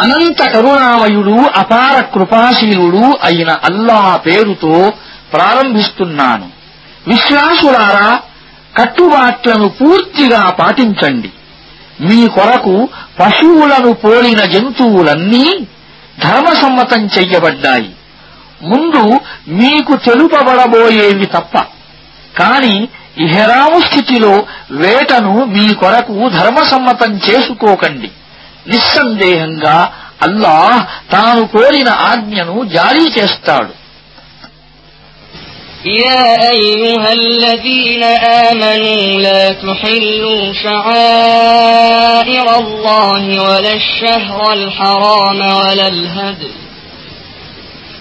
అనంత కరుణామయుడు అపార కృపాశీలుడు అయిన అల్లా పేరుతో ప్రారంభిస్తున్నాను. విశ్వాసులారా కట్టుబాట్లను పూర్తిగా పాటించండి. మీ కొరకు పశువులను పోలిన జంతువులన్నీ ధర్మసమ్మతం చెయ్యబడ్డాయి. ముందు మీకు తెలుపబడబోయేవి తప్ప కాని ఇహరాము స్థితిలో వేటను మీ కొరకు ధర్మసమ్మతం చేసుకోకండి. నిస్సందేహంగా అల్లాహ్ తాను కోరిన ఆజ్ఞను జారీ చేస్తాడు يا أيها الذين آمنوا لا تحلوا شعائر الله ولا الشهر الحرام ولا الهدي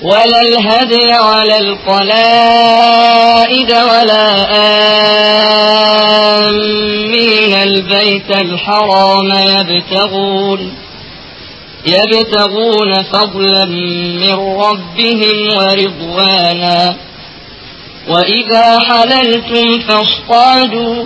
ولا الهدي ولا القلائد ولا آمين. البيت الحرام يبتغون يبتغون فضلا من ربهم ورضوانا. وإذا حللتم فاصطادوا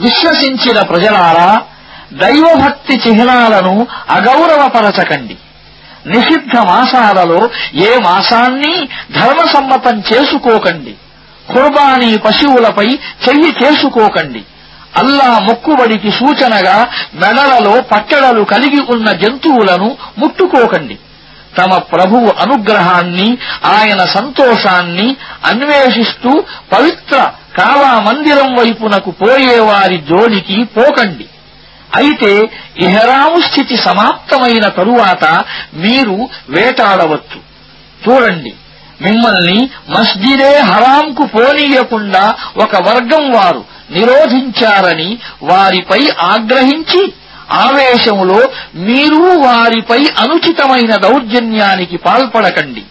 విశ్వసించిన ప్రజలారా దైవభక్తి చిహ్నాలను అగౌరవపరచకండి. నిషిద్ధ మాసాలలో ఏ మాసాన్ని ధర్మసమ్మతం చేసుకోకండి. కుర్బానీ పశువులపై చెయ్యి చేసుకోకండి. అల్లా మొక్కుబడికి సూచనగా మెడలలో పట్టడలు కలిగి ఉన్న జంతువులను ముట్టుకోకండి. తమ ప్రభువు అనుగ్రహాన్ని ఆయన సంతోషాన్ని అన్వేషిస్తూ పవిత్ర కావా మందిరం వైపునకు పోయేవారి జోలికి పోకండి. అయితే ఇహరాము స్థితి సమాప్తమైన తరువాత మీరు వేటాడవచ్చు. చూడండి మిమ్మల్ని మస్జిదే హరాంకు పోనీయకుండా ఒక వర్గం వారు నిరోధించారని వారిపై ఆగ్రహించి ఆవేశములో మీరు వారిపై అనుచితమైన దౌర్జన్యానికి పాల్పడకండి.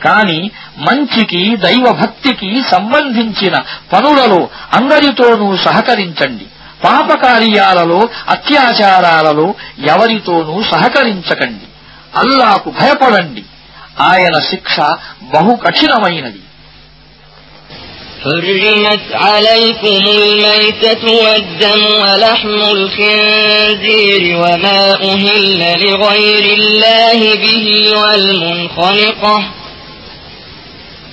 కాని మంచికి దైవభక్తికి సంబంధించిన పనులలో అందరితోనూ సహకరించండి పాపకార్యాలలో అత్యాచారాలలో ఎవరితోనూ సహకరించకండి అల్లాకు భయపడండి ఆయన శిక్ష బహు కఠినమైనది حرمت عليكم الميتة والدم ولحم الخنزير وما أهل لغير الله به والمنخنقة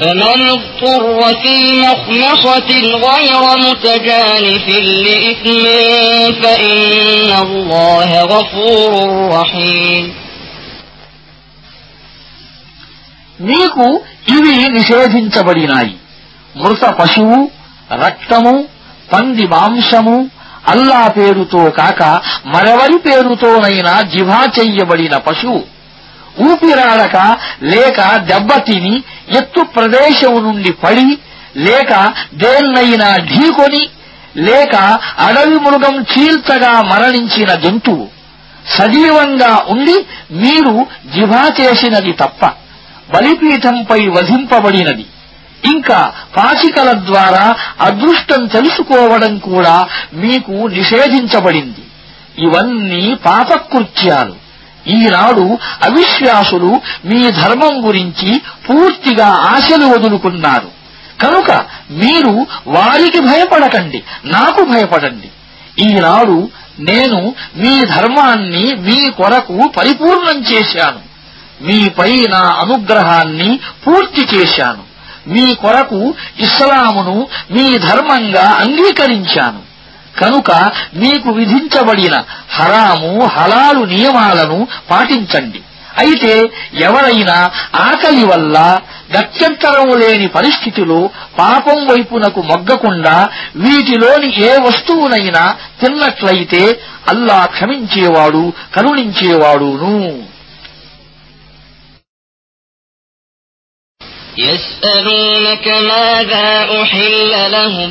فمن اضطر في مخمصة غير متجانف لإثم فإن الله غفور رحيم మీకు ఇవి నిషేధించబడినాయి మృత పశువు రక్తము పంది మాంసము అల్లా పేరుతో కాక మరెవరి పేరుతోనైనా జిభా చెయ్యబడిన పశువు ఊపిరాడక లేక దెబ్బతిని ఎత్తు ప్రదేశం నుండి పడి లేక దేన్నైనా ఢీకొని లేక అడవి మృగం చీల్చగా మరణించిన జంతువు సజీవంగా ఉండి మీరు జిభా చేసినది తప్ప బలిపీఠంపై వధింపబడినది. ఇంకా పాచికల ద్వారా అదృష్టం తెలుసుకోవడం కూడా మీకు నిషేధించబడింది. ఇవన్నీ పాపకృత్యాలు. ఈనాడు అవిశ్వాసులు మీ ధర్మం గురించి పూర్తిగా ఆశలు వదులుకున్నారు. కనుక మీరు వారికి భయపడకండి నాకు భయపడండి. ఈనాడు నేను మీ ధర్మాన్ని మీ కొరకు పరిపూర్ణం చేశాను. మీపై నా అనుగ్రహాన్ని పూర్తి చేశాను. మీ కొరకు ఇస్లామును మీ ధర్మంగా అంగీకరించాను. కనుక మీకు విధించబడిన హరాము హలాలు నియమాలను పాటించండి అయితే ఎవరైనా ఆకలి వల్ల గత్యంతరం లేని పరిస్థితిలో పాపం వైపునకు మొగ్గకుండా వీటిలోని ఏ వస్తువునైనా తిన్నట్లయితే అల్లా క్షమించేవాడు కరుణించేవాడును يسألونك ماذا أحل لهم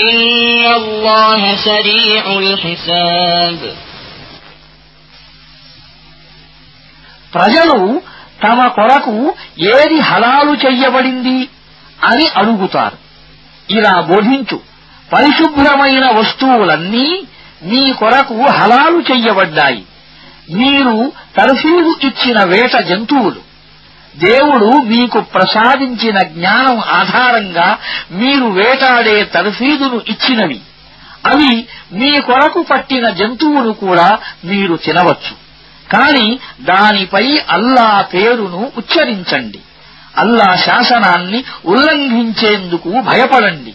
إن الله سريع الحساب ప్రజలు తమ కొరకు ఏది హలాలు చెయ్యబడింది అని అడుగుతారు ఇలా బోధించు పరిశుభ్రమైన వస్తువులన్నీ మీ కొరకు హలాలు చెయ్యబడ్డాయి మీరు తరఫీదు ఇచ్చిన వేట జంతువులు దేవుడు మీకు ప్రసాదించిన జ్ఞానం ఆధారంగా మీరు వేటాడే తర్ఫీదును ఇచ్చినవి అవి మీ కొరకు పట్టిన జంతువును కూడా మీరు తినవచ్చు కాని దానిపై అల్లా పేరును ఉచ్చరించండి అల్లా శాసనాన్ని ఉల్లంఘించేందుకు భయపడండి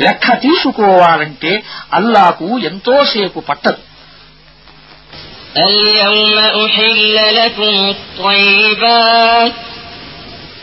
లెక్క తీసుకోవాలంటే అల్లాకు ఎంతోసేపు పట్టదు اليوم أحل لكم الطيبات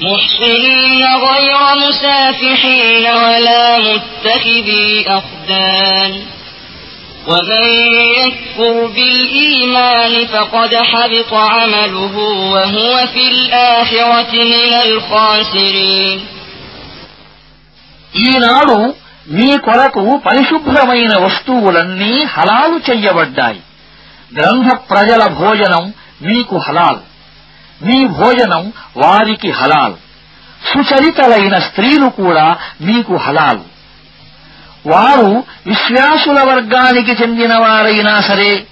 محصنين غير مسافحين ولا متخذي أخدان ومن يكفر بالإيمان فقد حبط عمله وهو في الآخرة من الخاسرين ఈనాడు మీ కొరకు పరిశుభ్రమైన వస్తువులన్నీ హలాలు చెయ్యబడ్డాయి గ్రంథ ప్రజల భోజనం మీకు హలాల్ మీ భోజనం వారికి హలాల్. సుచరితలైన స్త్రీలు కూడా మీకు హలాల్. వారు విశ్వాసుల వర్గానికి చెందినవారైనా సరే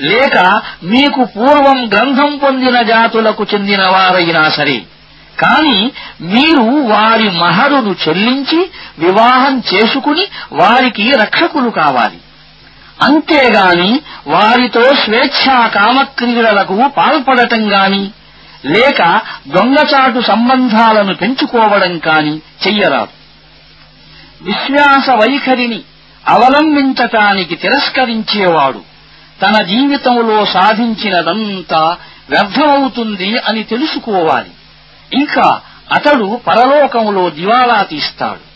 లేక మీకు పూర్వం గ్రంథం పొందిన జాతులకు చెందినవారైనా సరే కాని మీరు వారి మహరును చెల్లించి వివాహం చేసుకుని వారికి రక్షకులు కావాలి. అంతేగాని వారితో స్వేచ్ఛా కామక్రీడలకు పాల్పడటం గాని లేక దొంగచాటు సంబంధాలను పెంచుకోవడం కాని చెయ్యరాదు. విశ్వాస వైఖరిని అవలంబించటానికి తిరస్కరించేవాడు తన జీవితంలో సాధించినదంతా వ్యర్థమవుతుంది అని తెలుసుకోవాలి. ఇంకా అతడు పరలోకంలో దివాలా తీస్తాడు.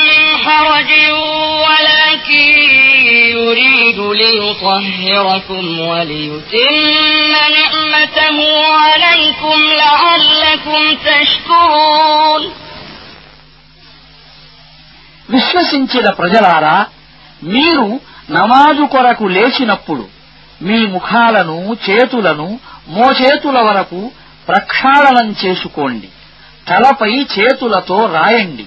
حرج ولكن يريد ليطهركم وليتم نعمته عليكم لعلكم تشكرون విశ్వసించిన ప్రజలారా మీరు నమాజు కొరకు లేచినప్పుడు మీ ముఖాలను చేతులను మోచేతుల వరకు ప్రక్షాళనం చేసుకోండి తలపై చేతులతో రాయండి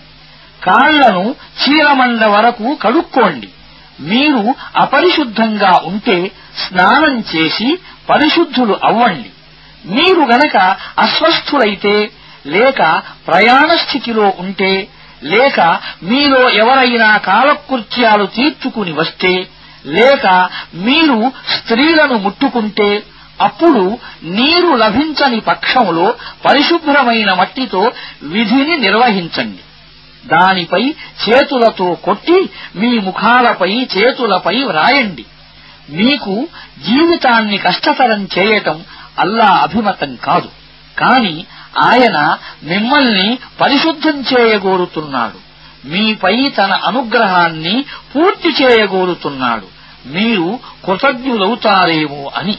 కాళ్ళను చీలమండ వరకు కడుక్కోండి. మీరు అపరిశుద్ధంగా ఉంటే స్నానం చేసి పరిశుద్ధులు అవ్వండి. మీరు గనక అస్వస్థులైతే లేక ప్రయాణ స్థితిలో ఉంటే లేక మీలో ఎవరైనా కాలకృత్యాలు తీర్చుకుని వస్తే లేక మీరు స్త్రీలను ముట్టుకుంటే అప్పుడు నీరు లభించని పక్షంలో పరిశుభ్రమైన మట్టితో విధిని నిర్వహించండి. దానిపై చేతులతో కొట్టి మీ ముఖాలపై చేతులపై వ్రాయండి. మీకు జీవితాన్ని కష్టతరం చేయటం అల్లా అభిమతం కాదు. కాని ఆయన మిమ్మల్ని పరిశుద్ధం చేయగోరుతున్నాడు. మీపై తన అనుగ్రహాన్ని పూర్తి చేయగోరుతున్నాడు. మీరు కృతజ్ఞులవుతారేమో అని.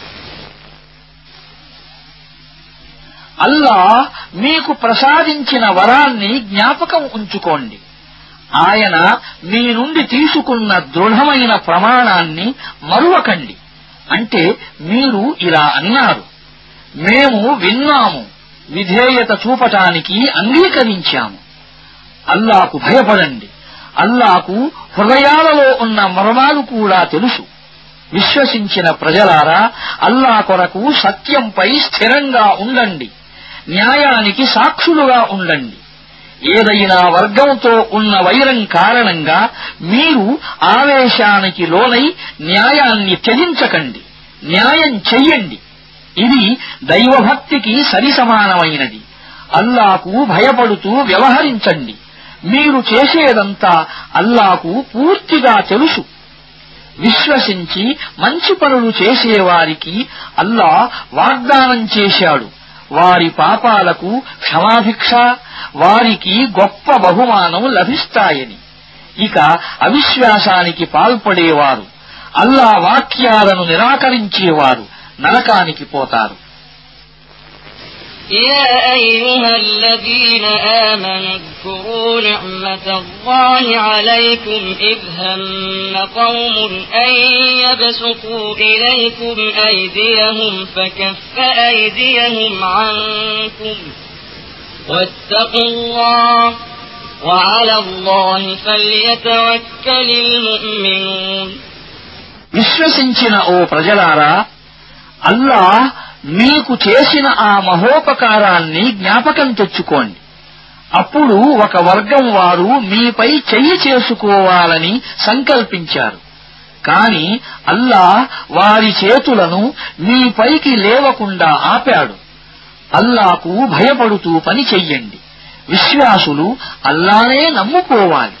అల్లా మీకు ప్రసాదించిన వరాన్ని జ్ఞాపకం ఉంచుకోండి. ఆయన మీ నుండి తీసుకున్న దృఢమైన ప్రమాణాన్ని మరువకండి. అంటే మీరు ఇలా అన్నారు. మేము విన్నాము విధేయత చూపటానికి అంగీకరించాము. అల్లాకు భయపడండి. అల్లాకు హృదయాలలో ఉన్న మర్మాలు కూడా తెలుసు. విశ్వసించిన ప్రజలారా అల్లా కొరకు సత్యంపై స్థిరంగా ఉండండి. న్యాయానికి సాక్షులుగా ఉండండి. ఏదైనా వర్గంతో ఉన్న వైరం కారణంగా మీరు ఆవేశానికి లోనై న్యాయాన్ని త్యజించకండి. న్యాయం చెయ్యండి. ఇది దైవభక్తికి సరిసమానమైనది. అల్లాకు భయపడుతూ వ్యవహరించండి. మీరు చేసేదంతా అల్లాకు పూర్తిగా తెలుసు. విశ్వసించి మంచి పనులు చేసేవారికి అల్లా వాగ్దానం చేశాడు. వారి పాపాలకు క్షమాభిక్ష వారికి గొప్ప బహుమానం లభిస్తాయని. ఇక అవిశ్వాసానికి పాల్పడేవారు అల్లా వాక్యాలను నిరాకరించేవారు నరకానికి పోతారు. يا أيها الذين آمنوا اذكروا نعمة الله عليكم إذ هم قوم أن يبسطوا إليكم أيديهم فكف أيديهم عنكم واتقوا الله وعلى الله فليتوكل المؤمنون విశ్వసించిన ఓ ప్రజలారా అల్లా మీకు చేసిన ఆ మహోపకారాన్ని జ్ఞాపకం తెచ్చుకోండి. అప్పుడు ఒక వర్గం వారు మీపై చెయ్యి చేసుకోవాలని సంకల్పించారు. కాని అల్లా వారి చేతులను మీపైకి లేవకుండా ఆపాడు. అల్లాకు భయపడుతూ పని చెయ్యండి. విశ్వాసులు అల్లానే నమ్ముకోవాలి.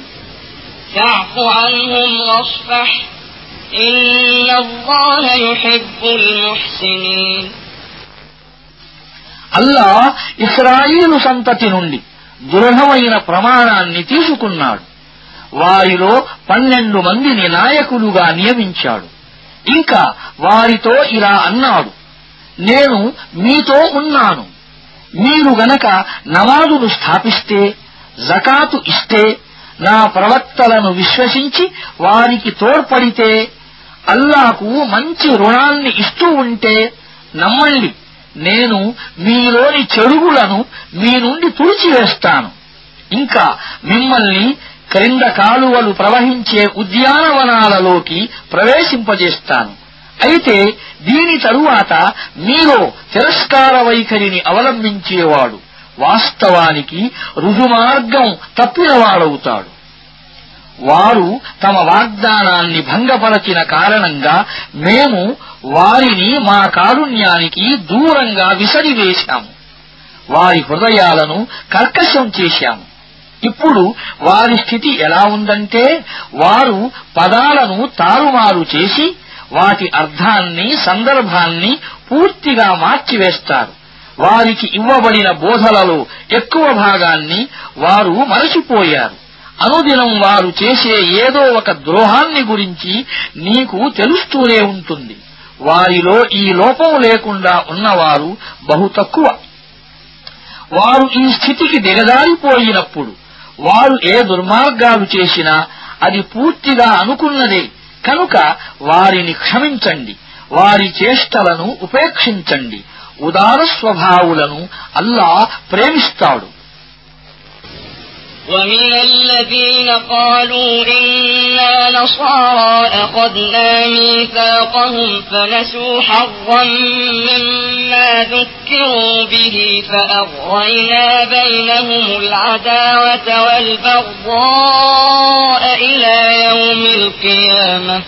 فاعف عنهم واصفح إن الله يحب المحسنين అల్లా ఇస్రాయిలు సంతతి నుండి దృఢమైన ప్రమాణాన్ని తీసుకున్నాడు వారిలో పన్నెండు మందిని నాయకులుగా నియమించాడు ఇంకా వారితో ఇలా అన్నాడు నేను మీతో ఉన్నాను మీరు గనక నమాజును స్థాపిస్తే జకాతు ఇస్తే నా ప్రవక్తలను విశ్వసించి వారికి తోడ్పడితే అల్లాకు మంచి రుణాన్ని ఇస్తూ ఉంటే నమ్మండి నేను మీలోని చెడుగులను మీ నుండి తుడిచివేస్తాను. ఇంకా మిమ్మల్ని క్రింద కాలువలు ప్రవహించే ఉద్యానవనాలలోకి ప్రవేశింపజేస్తాను. అయితే దీని తరువాత మీలో తిరస్కార వైఖరిని అవలంబించేవాడు. వాస్తవానికి రుజుమార్గం తప్పినవాడవుతాడు వారు తమ వాగ్దానాన్ని భంగపరచిన కారణంగా మేము వారిని మా కారుణ్యానికి దూరంగా విసరివేశాము. వారి హృదయాలను కర్కశం చేశాము. ఇప్పుడు వారి స్థితి ఎలా ఉందంటే వారు పదాలను తారుమారు చేసి వాటి అర్థాన్ని సందర్భాన్ని పూర్తిగా మార్చివేస్తారు. వారికి ఇవ్వబడిన బోధలలో ఎక్కువ భాగాన్ని వారు మరచిపోయారు. అనుదినం వారు చేసే ఏదో ఒక ద్రోహాన్ని గురించి నీకు తెలుస్తూనే ఉంటుంది. వారిలో ఈ లోపం లేకుండా ఉన్నవారు బహు తక్కువ. వారు ఈ స్థితికి దిగజారిపోయినప్పుడు వారు ఏ దుర్మార్గాలు చేసినా అది పూర్తిగా అనుకున్నదే. కనుక వారిని క్షమించండి. వారి చేష్టలను ఉపేక్షించండి. ఉదార స్వభావులను అల్లా ప్రేమిస్తాడు ومن الذين قالوا إنا نصارى أخذنا ميثاقهم فنسوا حظا مما ذكروا به فأغرينا بينهم العداوة والبغضاء إلى يوم القيامة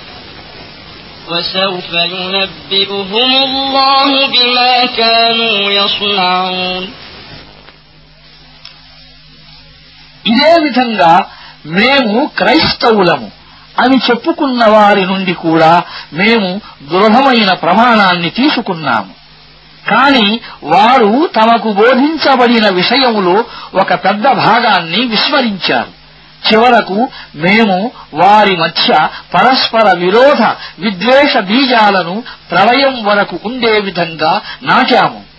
وسوف ينبئهم الله بما كانوا يصنعون ఇదే విధంగా మేము క్రైస్తవులము అని చెప్పుకున్న వారి నుండి కూడా మేము దృఢమైన ప్రమాణాన్ని తీసుకున్నాము కాని వారు తమకు బోధించబడిన విషయములో ఒక పెద్ద భాగాన్ని విస్మరించారు చివరకు మేము వారి మధ్య పరస్పర విరోధ విద్వేష బీజాలను ప్రళయం వరకు ఉండే విధంగా నాటాము.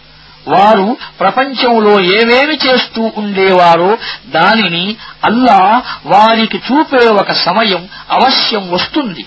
వారు ప్రపంచంలో ఏమేమి చేస్తూ ఉండేవారో దానిని అల్లా వారికి చూపే ఒక సమయం అవశ్యం వస్తుంది.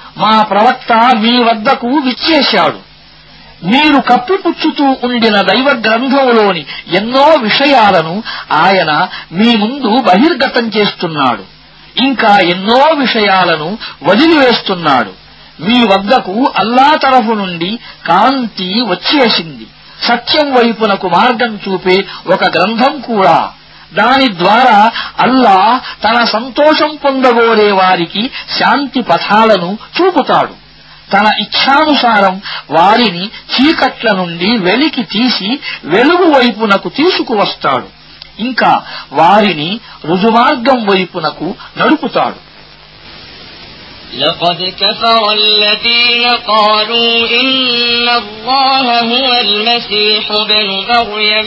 మా ప్రవక్త మీ వద్దకు విచ్చేశాడు. మీరు కప్పిపుచ్చుతూ ఉండిన దైవ గ్రంథంలోని ఎన్నో విషయాలను ఆయన మీ ముందు బహిర్గతం చేస్తున్నాడు. ఇంకా ఎన్నో విషయాలను వదిలివేస్తున్నాడు. మీ వద్దకు అల్లా తరఫు నుండి కాంతి వచ్చేసింది. సత్యం వైపునకు మార్గం చూపే ఒక గ్రంథం కూడా. దాని ద్వారా అల్లా తన సంతోషం పొందగోరే వారికి శాంతి పథాలను చూపుతాడు తన ఇచ్ఛానుసారం వారిని చీకట్ల నుండి వెలికి తీసి వెలుగు వైపునకు తీసుకువస్తాడు ఇంకా వారిని రుజుమార్గం వైపునకు నడుపుతాడు لقد كفر الذين قالوا إن الله هو المسيح بن مريم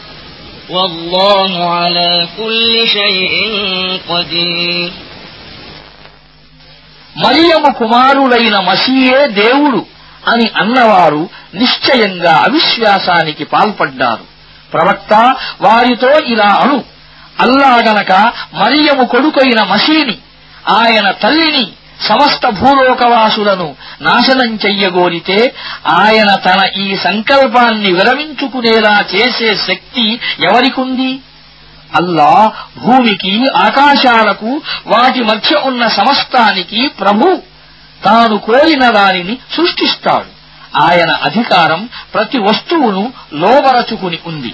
والله على كل شيء قدير మరియము కుమారులైన మసీయే దేవుడు అని అన్నవారు నిశ్చయంగా అవిశ్వాసానికి పాల్పడ్డారు ప్రవక్త వారితో ఇలా అను అల్లా గనక మరియము కొడుకైన మసీని ఆయన తల్లిని సమస్త భూలోకవాసులను నాశనం చెయ్యగోరితే ఆయన తన ఈ సంకల్పాన్ని విరమించుకునేలా చేసే శక్తి ఎవరికుంది? అల్లా భూమికి ఆకాశాలకు వాటి మధ్య ఉన్న సమస్తానికి ప్రభు. తాను కోరిన దానిని సృష్టిస్తాడు. ఆయన అధికారం ప్రతి వస్తువును లోబరచుకుని ఉంది.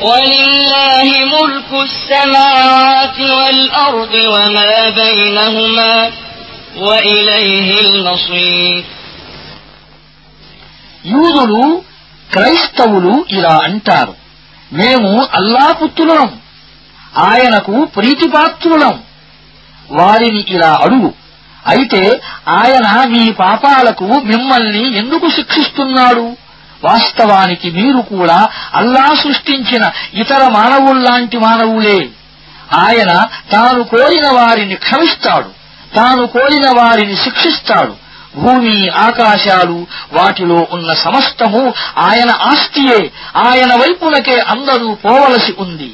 ولله ملك السماوات والأرض وما بينهما وإليه المصير యూదులు క్రైస్తవులు ఇలా అంటారు మేము అల్లాపుత్రులం ఆయనకు ప్రీతిపాత్రులం వారిని ఇలా అడుగు అయితే ఆయన మీ పాపాలకు మిమ్మల్ని ఎందుకు శిక్షిస్తున్నాడు వాస్తవానికి మీరు కూడా అల్లా సృష్టించిన ఇతర మానవుల్లాంటి మానవులే. ఆయన తాను కోరిన వారిని క్షమిస్తాడు తాను కోరిన వారిని శిక్షిస్తాడు. భూమి ఆకాశాలు వాటిలో ఉన్న సమస్తము ఆయన ఆస్తియే. ఆయన వైపునకే అందరూ పోవలసి ఉంది.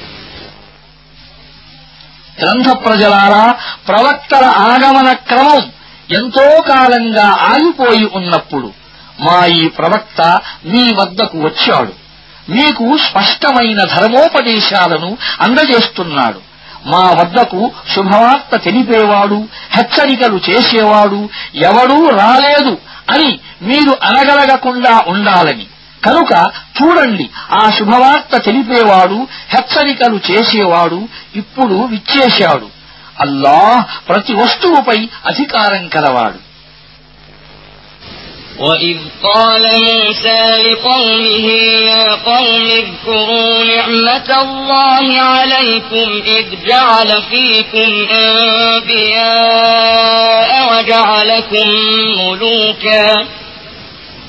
గ్రంథ ప్రజలారా ప్రవక్తల ఆగమన క్రమం ఎంతో కాలంగా ఆగిపోయి ఉన్నప్పుడు మా ఈ ప్రవక్త మీ వద్దకు వచ్చాడు. మీకు స్పష్టమైన ధర్మోపదేశాలను అందజేస్తున్నాడు. మా వద్దకు శుభవార్త తెలిపేవాడు హెచ్చరికలు చేసేవాడు ఎవడూ రాలేదు అని మీరు అనగలగకుండా ఉండాలని. కనుక చూడండి ఆ శుభవార్త తెలిపేవాడు హెచ్చరికలు చేసేవాడు ఇప్పుడు విచ్చేశాడు అల్లాహ్ ప్రతి వస్తువుపై అధికారం కలవాడు وإذ قال موسى لقومه يا قوم اذكروا نعمة الله عليكم إذ جعل فيكم أنبياء وجعلكم ملوكا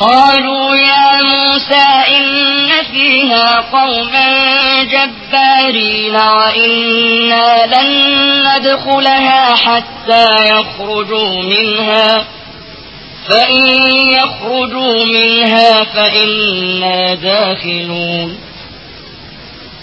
قالوا يا موسى إن فيها قوما جبارين وإنا لن ندخلها حتى يخرجوا منها. فإن يخرجوا منها فإنا داخلون.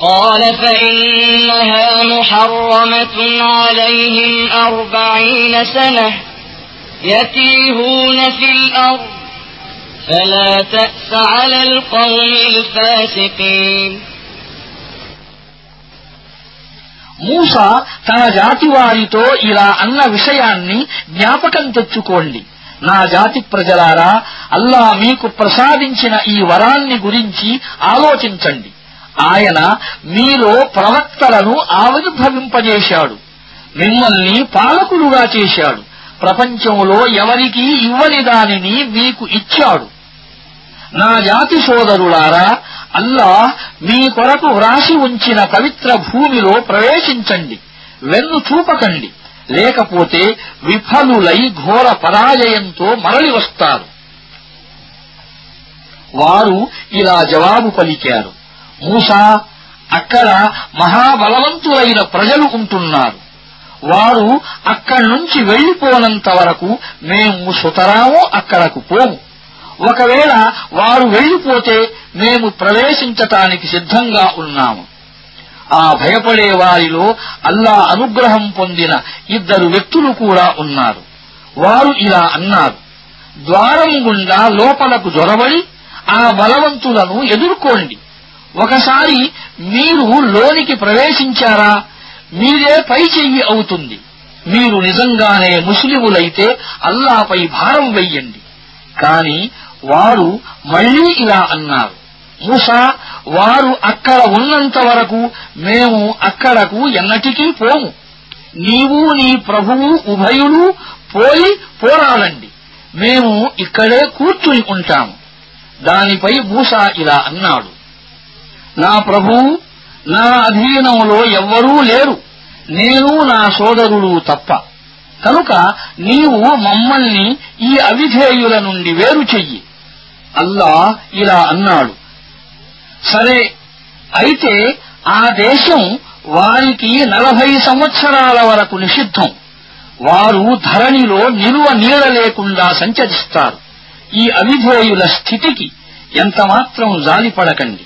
قال فإنها محرمة عليهم أربعين سنة يتيهون في الأرض فلا تأس على القوم الفاسقين మూస తన జాతి వారితో ఇలా అన్న విషయాన్ని జ్ఞాపకం తెచ్చుకోండి నా జాతి ప్రజలారా అల్లా మీకు ప్రసాదించిన ఈ వరాన్ని గురించి ఆలోచించండి ఆయన మీలో ప్రవక్తలను ఆవిర్భవింపజేశాడు. మిమ్మల్ని పాలకులుగా చేశాడు. ప్రపంచంలో ఎవరికీ ఇవ్వని దానిని మీకు ఇచ్చాడు. నా జాతి సోదరులారా అల్లా మీ కొరకు వ్రాసి ఉంచిన పవిత్ర భూమిలో ప్రవేశించండి. వెన్ను చూపకండి. లేకపోతే విఫలులై ఘోర పరాజయంతో మరలి వస్తారు వారు ఇలా జవాబు పలికారు. మూసా అక్కడ మహాబలవంతులైన ప్రజలు ఉంటున్నారు. వారు అక్కడి నుంచి వెళ్ళిపోనంత వరకు మేము సుతరాము అక్కడకు పోము. ఒకవేళ వారు వెళ్ళిపోతే మేము ప్రవేశించటానికి సిద్ధంగా ఉన్నాము. ఆ భయపడే వారిలో అల్లా అనుగ్రహం పొందిన ఇద్దరు వ్యక్తులు కూడా ఉన్నారు. వారు ఇలా అన్నారు. ద్వారం గుండా లోపలకు జొరబడి ఆ బలవంతులను ఎదుర్కోండి. ఒకసారి మీరు లోనికి ప్రవేశించారా? మీరే పై చెయ్యి అవుతుంది. మీరు నిజంగానే ముస్లిములైతే అల్లాపై భారం వెయ్యండి. కాని వారు మళ్ళీ ఇలా అన్నారు. మూసా వారు అక్కడ ఉన్నంత వరకు మేము అక్కడకు ఎన్నటికీ పోము. నీవు నీ ప్రభువు ఉభయులు పోయి పోరాడండి. మేము ఇక్కడే కూర్చుని ఉంటాము. దానిపై మూసా ఇలా అన్నాడు. నా ప్రభు నా అధీనంలో ఎవ్వరూ లేరు. నేను నా సోదరుడు తప్ప. కనుక నీవు మమ్మల్ని ఈ అవిధేయుల నుండి వేరు చెయ్యి. అల్లా ఇలా అన్నాడు. సరే అయితే ఆ దేశం వారికి నలభై సంవత్సరాల వరకు నిషిద్ధం. వారు ధరణిలో నిలువ నీడ లేకుండా సంచరిస్తారు. ఈ అవిధేయుల స్థితికి ఎంతమాత్రం జాలిపడకండి.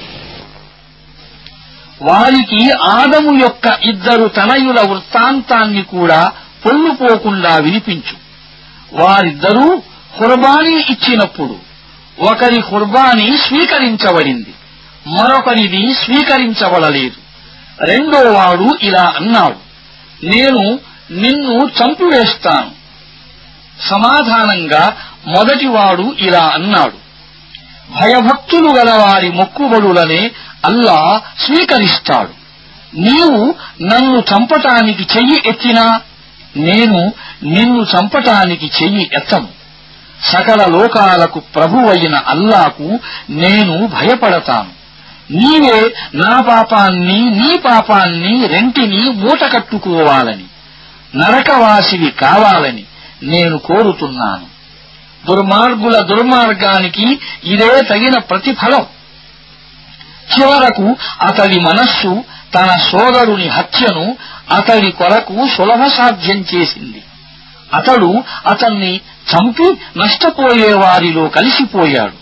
వారికి ఆదము యొక్క ఇద్దరు తనయుల వృత్తాంతాన్ని కూడా పొల్లుపోకుండా వినిపించు. వారిద్దరూ హుర్బానీ ఇచ్చినప్పుడు ఒకరి హుర్బానీ స్వీకరించబడింది మరొకరిది స్వీకరించబడలేదు. రెండోవాడు ఇలా అన్నాడు నేను నిన్ను చంపివేస్తాను. సమాధానంగా మొదటివాడు ఇలా అన్నాడు భయభక్తులు గల వారి మొక్కుబడులనే అల్లా స్వీకరిస్తాడు. నీవు నన్ను చంపటానికి చెయ్యి ఎత్తినా నేను నిన్ను చంపటానికి చెయ్యి ఎత్తను. సకల లోకాలకు ప్రభువైన అల్లాకు నేను భయపడతాను. నీవే నా పాపాన్ని నీ పాపాన్ని రెంటిని మూటకట్టుకోవాలని నరకవాసివి కావాలని నేను కోరుతున్నాను. దుర్మార్గుల దుర్మార్గానికి ఇదే తగిన ప్రతిఫలం. చివరకు అతడి మనస్సు తన సోదరుని హత్యను అతడి కొరకు సులభ సాధ్యం చేసింది. అతడు అతన్ని చంపి నష్టపోయే వారిలో కలిసిపోయాడు.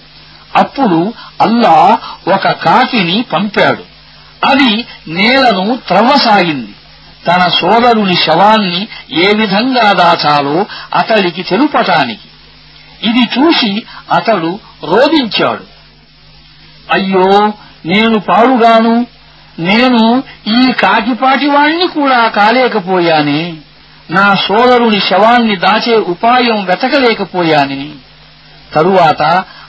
అప్పుడు అల్లా ఒక కాకిని పంపాడు. అది నేలను త్రవ్వసాగింది. తన సోదరుని శవాన్ని ఏ విధంగా దాచాలో అతడికి తెలుపటానికి. ఇది చూసి అతడు రోధించాడు. అయ్యో నేను పాడుగాను నేను ఈ కాకిపాటివాణ్ణి కూడా కాలేకపోయానే నా సోదరుని శవాన్ని దాచే ఉపాయం వెతకలేకపోయానే. తరువాత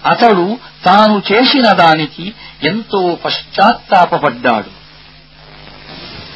అతడు తాను చేసిన దానికి ఎంతో పశ్చాత్తాపడ్డాడు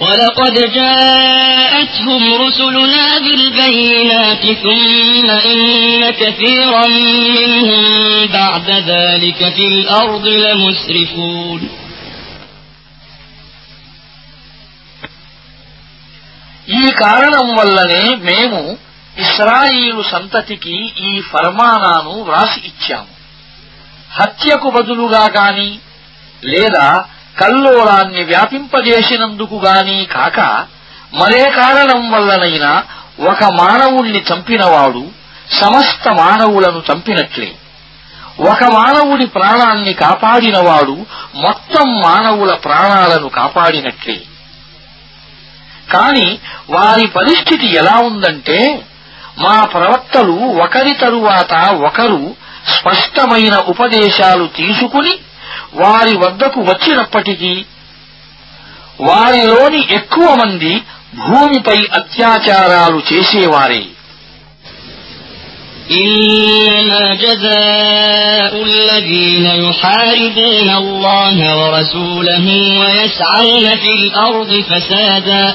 ولقد جاءتهم رسلنا بالبينات ثم إن كثيرا منهم بعد ذلك في الأرض لمسرفون ఈ కారణం వల్లనే మేము ఇస్రాయిలు సంతతికి ఈ ఫర్మానాను వ్రాసి ఇచ్చాము హత్యకు బదులుగా గాని లేదా కల్లోలాన్ని వ్యాపింపజేసినందుకు గాని కాక మరే కారణం వల్లనైనా ఒక మానవుణ్ణి చంపినవాడు సమస్త మానవులను చంపినట్లే. ఒక మానవుడి ప్రాణాన్ని కాపాడినవాడు మొత్తం మానవుల ప్రాణాలను కాపాడినట్లే. కాని వారి పరిస్థితి ఎలా ఉందంటే మా ప్రవక్తలు ఒకరి తరువాత ఒకరు స్పష్టమైన ఉపదేశాలు తీసుకుని వారి వద్దకు వచ్చినప్పటికీ వారిలోని ఎక్కువ మంది భూమిపై అత్యాచారాలు చేసేవారే إنما جزاء الذين يحاربون الله ورسوله ويسعون في الأرض فسادا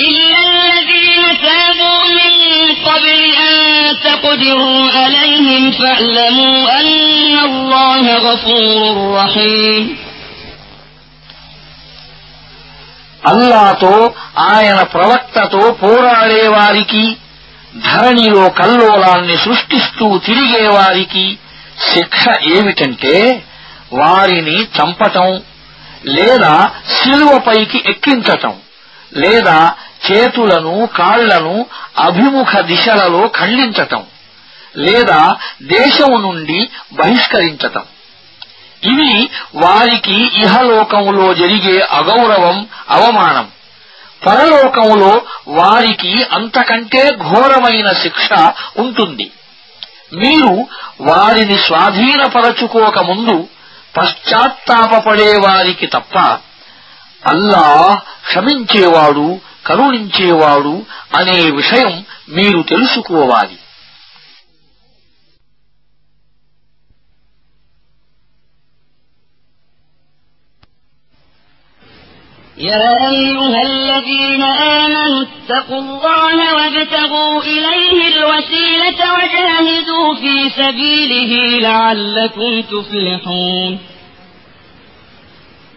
إلا الذين تابوا من قبل أن تقدروا عليهم فاعلموا أن الله غفور رحيم అల్లాతో ఆయన ప్రవక్తతో పోరాడే వారికి ధరణిలో కల్లోలాన్ని సృష్టిస్తూ తిరిగేవారికి శిక్ష ఏమిటంటే వారిని చంపటం లేదా శిలువపైకి ఎక్కించటం లేదా చేతులను కాళ్ళను అభిముఖ దిశలలో ఖండించటం లేదా దేశం నుండి బహిష్కరించటం. ఇవి వారికి ఇహలోకములో జరిగే అగౌరవం అవమానం. పరలోకములో వారికి అంతకంటే ఘోరమైన శిక్ష ఉంటుంది. మీరు వారిని స్వాధీనపరచుకోకముందు పశ్చాత్తాపపడే వారికి తప్ప అల్లా క్షమించేవాడు కరుణించేవాడు అనే విషయం మీరు తెలుసుకోవాలి يا أيها الذين آمنوا اتقوا الله وابتغوا إليه الوسيلة وجاهدوا في سبيله لعلكم تفلحون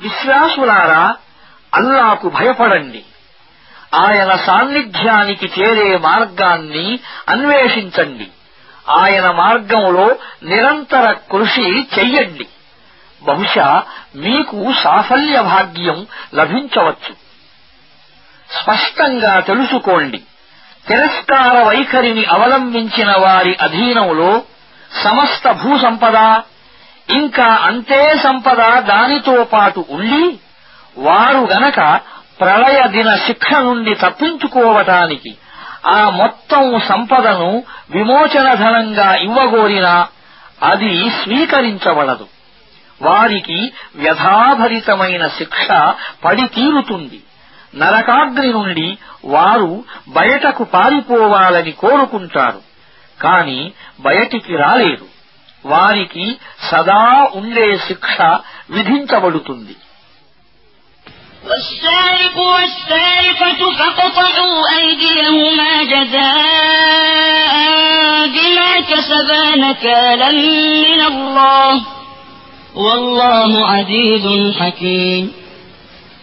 విశ్వాసులారా అల్లాకు భయపడండి. ఆయన సాన్నిధ్యానికి చేరే మార్గాన్ని అన్వేషించండి. ఆయన మార్గంలో నిరంతర కృషి చెయ్యండి. బహుశా మీకు సాఫల్య భాగ్యం లభించవచ్చు. స్పష్టంగా తెలుసుకోండి. తిరస్కార వైఖరిని అవలంబించిన వారి అధీనంలో సమస్త భూ సంపద ఇంకా అంతే సంపద దానితో పాటు ఉండి వారు గనక ప్రళయ దిన శిక్ష నుండి తప్పించుకోవటానికి ఆ మొత్తం సంపదను విమోచన ధనంగా ఇవ్వగోరినా అది స్వీకరించబడదు. వారికి వ్యధాభరితమైన శిక్ష పడి తీరుతుంది. నరకాగ్ని నుండి వారు బయటకు పారిపోవాలని కోరుకుంటారు. కాని బయటికి రాలేరు వారికి సదా ఉండే శిక్ష విధించబడుతుంది والسارق والسارقة فاقطعوا أيديهما جزاء بما كسبا نكالا من الله والله عزيز حكيم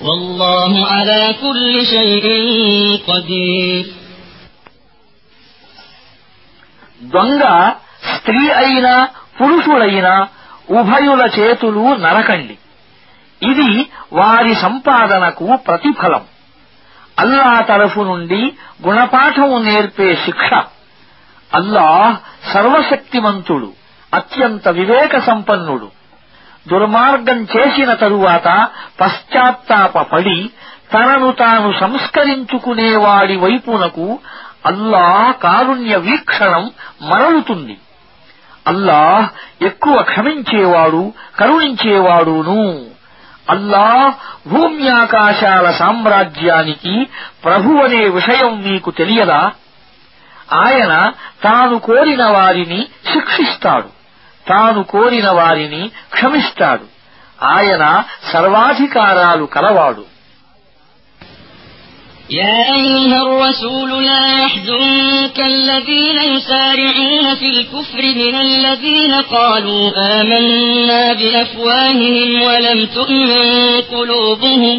والله على كل شيء قدير దొంగ స్త్రీ అయినా పురుషులైనా ఉభయుల చేతులు నరకండి ఇది వారి సంపాదనకు ప్రతిఫలం అల్లా తరఫు నుండి గుణపాఠము నేర్పే శిక్ష అల్లాహ్ సర్వశక్తిమంతుడు అత్యంత వివేక సంపన్నుడు దుర్మార్గం చేసిన తరువాత పశ్చాత్తాపడి తనను తాను సంస్కరించుకునేవాడి వైపునకు అల్లా కారుణ్య వీక్షణం మరలుతుంది. అల్లాహ్ ఎక్కువ క్షమించేవాడు కరుణించేవాడును. అల్లాహ్ భూమ్యాకాశాల సామ్రాజ్యానికి ప్రభువనే విషయం మీకు తెలియదా? ఆయన తాను కోరిన వారిని శిక్షిస్తాడు. తాను కోరిన వారిని క్షమిస్తాడు ఆయన సర్వాధికారాలు కలవాడు يا أيها الرسول لا يحزنك الذين يسارعون في الكفر من الذين قالوا آمنا بأفواههم ولم تؤمن قلوبهم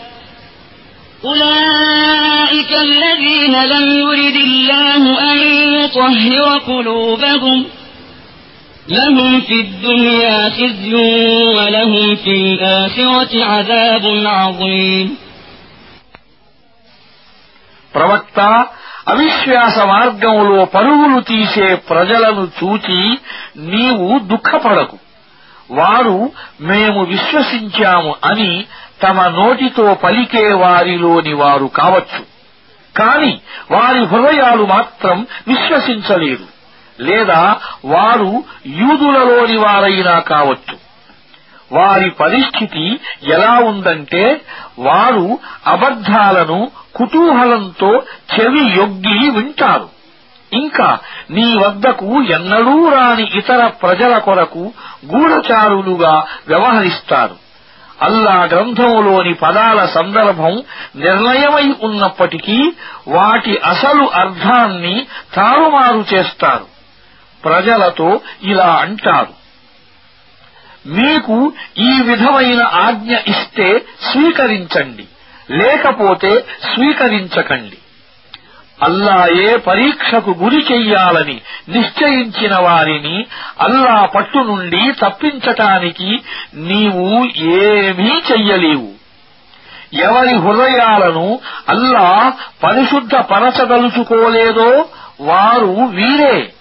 أولئك الذين لم يرد الله أن يطهر قلوبهم لهم في الدنيا خزي ولهم في الآخرة عذاب عظيم ప్రవక్త అవిశ్వాస మార్గంలో పరుగులు తీసే ప్రజలను చూచి నీవు దుఃఖపడకు వారు మేము విశ్వసించాము అని తమ నోటితో పలికే వారిలోని వారు కావచ్చు. కాని వారి హృదయాలు మాత్రం విశ్వసించలేదు. లేదా వారు యూదులలోని వారైనా కావచ్చు. వారి పరిస్థితి ఎలా ఉందంటే వారు అబద్ధాలను కుతూహలంతో చెవి యొగ్గి వింటారు. ఇంకా నీ వద్దకు ఎన్నడూ రాని ఇతర ప్రజల కొరకు గూఢచారులుగా వ్యవహరిస్తారు. అల్లా గ్రంథములోని పదాల సందర్భం నిర్ణయమై ఉన్నప్పటికీ వాటి అసలు అర్థాన్ని తారుమారు చేస్తారు. ప్రజలతో ఇలా అంటారు. మీకు ఈ విధమైన ఆజ్ఞ ఇస్తే స్వీకరించండి. లేకపోతే స్వీకరించకండి. అల్లాయే పరీక్షకు గురి చెయ్యాలని నిశ్చయించిన వారిని అల్లా పట్టు నుండి తప్పించటానికి నీవు ఏమీ చెయ్యలేవు. ఎవరి హృదయాలను అల్లా పరిశుద్ధ పరచదలుచుకోలేదో వారు వీరే.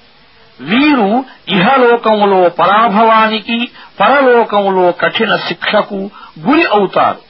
వీరు ఇహలోకములో పరాభవానికి పరలోకములో కఠిన శిక్షకు గురి అవుతారు.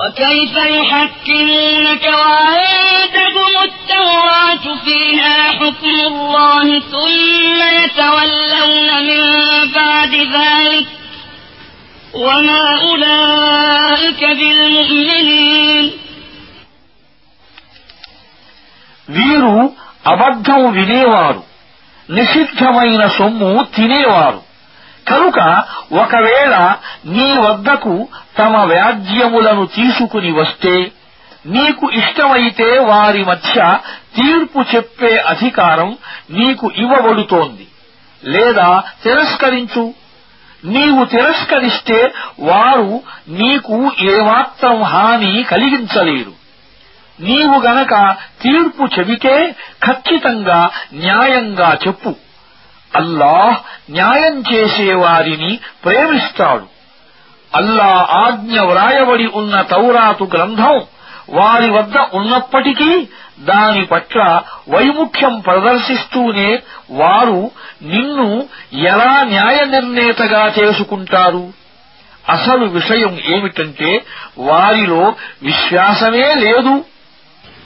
وكيف يحكمونك وعندهم التوراة فيها حكم الله ثم يتولون من بعد ذلك وما أولئك بالمؤمنين వీరు అబద్ధం వినేవారు నిషిద్ధమైన సొమ్ము తినేవారు కనుక ఒకవేళ నీ వద్దకు తమ వ్యాజ్యములను తీసుకుని వస్తే నీకు ఇష్టమైతే వారి మధ్య తీర్పు చెప్పే అధికారం నీకు ఇవ్వబడుతోంది. లేదా తిరస్కరించు. నీవు తిరస్కరిస్తే వారు నీకు ఏమాత్రం హాని కలిగించలేరు. నీవు గనక తీర్పు చెబితే ఖచ్చితంగా న్యాయంగా చెప్పు. అల్లాహ్ న్యాయం చేసేవారిని ప్రేమిస్తాడు. అల్లా ఆజ్ఞ వ్రాయబడి ఉన్న తౌరాతు గ్రంథం వారి వద్ద ఉన్నప్పటికీ దాని పట్ల వైముఖ్యం ప్రదర్శిస్తూనే వారు నిన్ను ఎలా న్యాయ నిర్ణేతగా చేసుకుంటారు? అసలు విషయం ఏమిటంటే వారిలో విశ్వాసమే లేదు.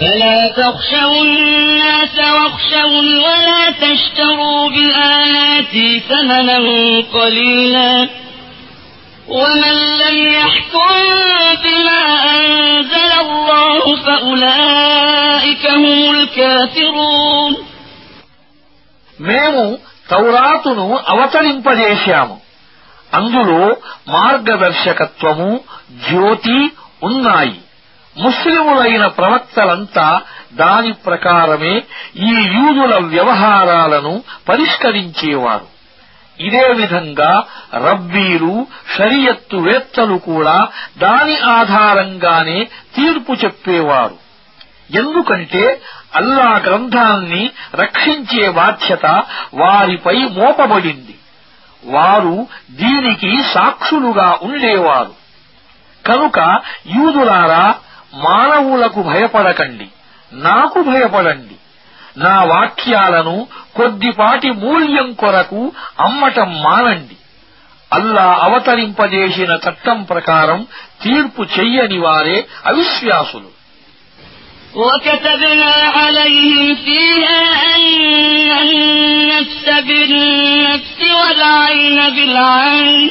فلا تخشوا الناس واخشوني ولا تشتروا بآياتي ثمنا قليلا ومن لم يحكم بما أنزل الله فأولئك هم الكافرون మేము తౌరాతును అవతరింపజేశాము అందులో మార్గదర్శకత్వము జ్యోతి ఉన్నాయి ముస్లిములైన ప్రవక్తలంతా దాని ప్రకారమే ఈ యూదుల వ్యవహారాలను పరిష్కరించేవారు. ఇదే విధంగా రబ్బీలు షరియత్తు వేత్తలు కూడా దాని ఆధారంగానే తీర్పు చెప్పేవారు. ఎందుకంటే అల్లా గ్రంథాన్ని రక్షించే బాధ్యత వారిపై మోపబడింది. వారు దీనికి సాక్షులుగా ఉండేవారు. కనుక యూదులారా మానవులకు భయపడకండి నాకు భయపడండి నా వాక్యాలను కొద్దిపాటి మూల్యం కొరకు అమ్మటం మానండి అల్లా అవతరింపజేసిన చట్టం ప్రకారం తీర్పు చెయ్యని వారే అవిశ్వాసులు وكتبنا عليهم فيها أن النفس بالنفس والعين بالعين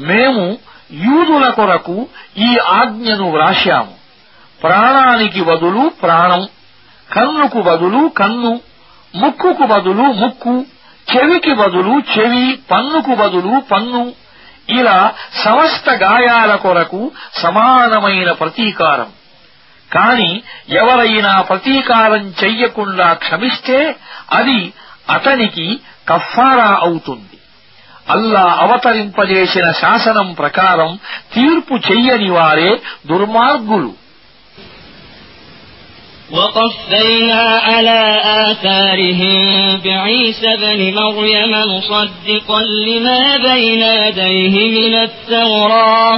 మేము యూదుల కొరకు ఈ ఆజ్ఞను వ్రాశాము. ప్రాణానికి బదులు ప్రాణం కన్నుకు బదులు కన్ను ముక్కుకు బదులు ముక్కు చెవికి బదులు చెవి పన్నుకు బదులు పన్ను. ఇలా సమస్త గాయాల కొరకు సమానమైన ప్రతీకారం. కాని ఎవరైనా ప్రతీకారం చెయ్యకుండా క్షమిస్తే అది అతనికి కఫారా అవుతుంది. అల్లా అవతరింపజేసిన శాసనం ప్రకారం తీర్పు చెయ్యని వారే దుర్మార్గులు وقفينا على آثارهم بعيسى بن مريم مصدقا لما بين يديه من التوراة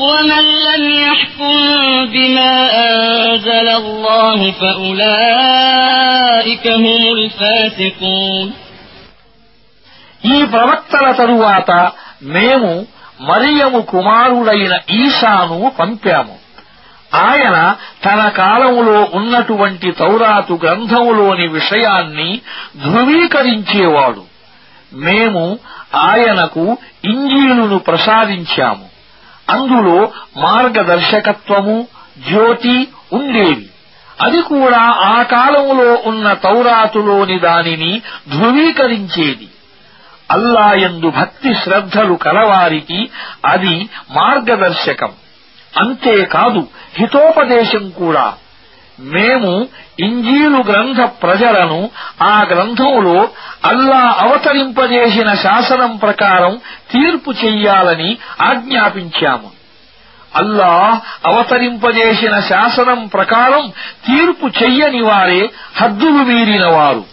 ومن لم يحكم بما أنزل الله فأولئك هم الفاسقون ఈ ప్రవక్తల తరువాత మేము మరియము కుమారుడైన ఈశాను పంపాము ఆయన తన కాలములో ఉన్నటువంటి తౌరాతు గ్రంథములోని విషయాన్ని ధృవీకరించేవాడు మేము ఆయనకు ఇంజీలును ప్రసాదించాము అందులో మార్గదర్శకత్వము జ్యోతి ఉండేవి అది కూడా ఆ కాలములో ఉన్న తౌరాతులోని దానిని ధృవీకరించేది. అల్లాయందు భక్తి శ్రద్ధలు కలవారికి అది మార్గదర్శకం. అంతేకాదు హితోపదేశం కూడా. మేము ఇంజీలు గ్రంథ ప్రజలను ఆ గ్రంథములో అల్లా అవతరింపజేసిన శాసనం ప్రకారం తీర్పు చెయ్యాలని ఆజ్ఞాపించాము. అల్లా అవతరింపజేసిన శాసనం ప్రకారం తీర్పు చెయ్యని వారే హద్దులు మీరినవారు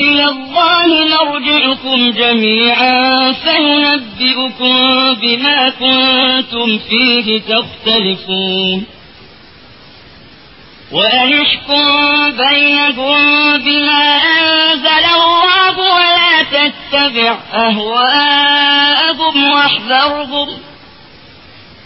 إلى الله مرجعكم جميعا فينبئكم بما كنتم فيه تختلفون. وأنحكم بينكم بما أنزل الله ولا تتبع أهواءهم واحذرهم.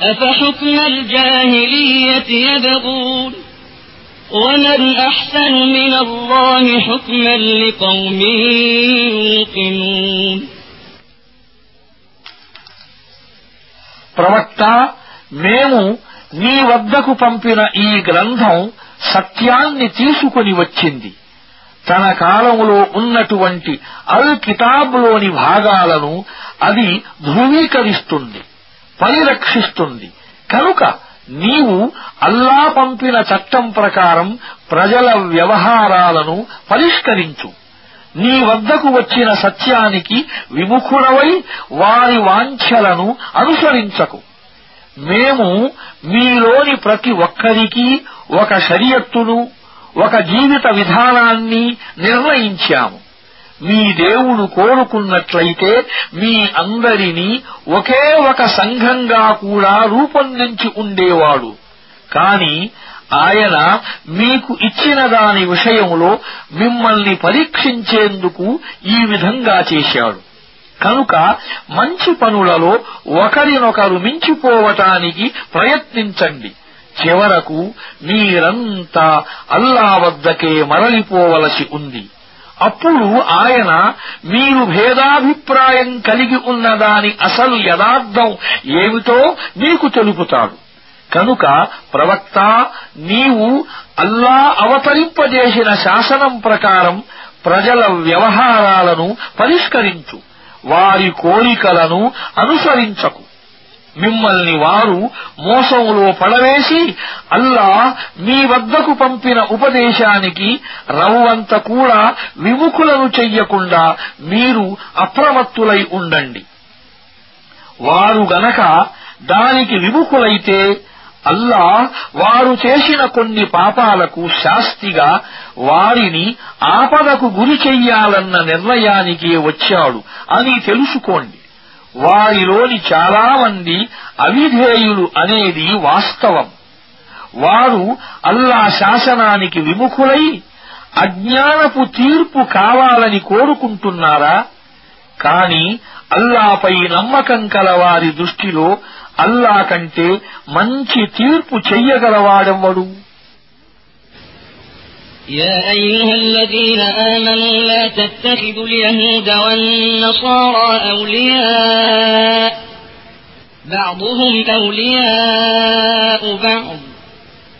أفحكم الجاهلية يبغون ومن أحسن من الله حكما لقوم يوقنون ప్రవక్త మేము నీ వద్దకు పంపిన ఈ గ్రంథం సత్యాన్ని తీసుకుని వచ్చింది తన కాలములో ఉన్నటువంటి అల్ కితాబ్లోని భాగాలను అది ధృవీకరిస్తుంది పరిరక్షిస్తుంది కనుక నీవు అల్లా పంపిన చట్టం ప్రకారం ప్రజల వ్యవహారాలను పరిష్కరించు. నీ వద్దకు వచ్చిన సత్యానికి విముఖుడవై వారి వాంఛలను అనుసరించకు. మేము మీలోని ప్రతి ఒక్కరికి ఒక షరియత్తును ఒక జీవిత విధానాన్ని నిర్ణయించాము. మీ దేవుడు కోరుకున్నట్లయితే మీ అందరినీ ఒకే ఒక సంఘంగా కూడా రూపొందించి ఉండేవాడు. కాని ఆయన మీకు ఇచ్చిన దాని విషయంలో మిమ్మల్ని పరీక్షించేందుకు ఈ విధంగా చేశాడు. కనుక మంచి పనులలో ఒకరినొకరు మించిపోవటానికి ప్రయత్నించండి. చివరకు మీరంతా అల్లా వద్దకే మరలిపోవలసి ఉంది. అప్పుడు ఆయన మీరు భేదాభిప్రాయం కలిగి ఉన్నదాని అసలు యథార్థం ఏమిటో మీకు తెలుపుతాడు. కనుక ప్రవక్త నీవు అల్లా అవతరింపజేసిన శాసనం ప్రకారం ప్రజల వ్యవహారాలను పరిష్కరించు. వారి కోరికలను అనుసరించకు. మిమ్మల్ని వారు మోసంలో పడవేసి అల్లా మీ వద్దకు పంపిన ఉపదేశానికి రవ్వంత కూడా విముఖులను చెయ్యకుండా మీరు అప్రమత్తులై ఉండండి. వారు గనక దానికి విముఖులైతే అల్లా వారు చేసిన కొన్ని పాపాలకు శాస్తిగా వారిని ఆపదకు గురి చెయ్యాలన్న నిర్ణయానికి వచ్చాడు అని తెలుసుకోండి. వారిలోని చాలా మంది అవిధేయులు అనేది వాస్తవం. వారు అల్లా శాసనానికి విముఖులై అజ్ఞానపు తీర్పు కావాలని కోరుకుంటున్నారా? కాని అల్లాపై నమ్మకం కల వారి దృష్టిలో అల్లా కంటే మంచి తీర్పు చెయ్యగలవాడెవ్వడు? يا أيها الذين آمنوا لا تتخذوا اليهود والنصارى أولياء بعضهم أولياء بعض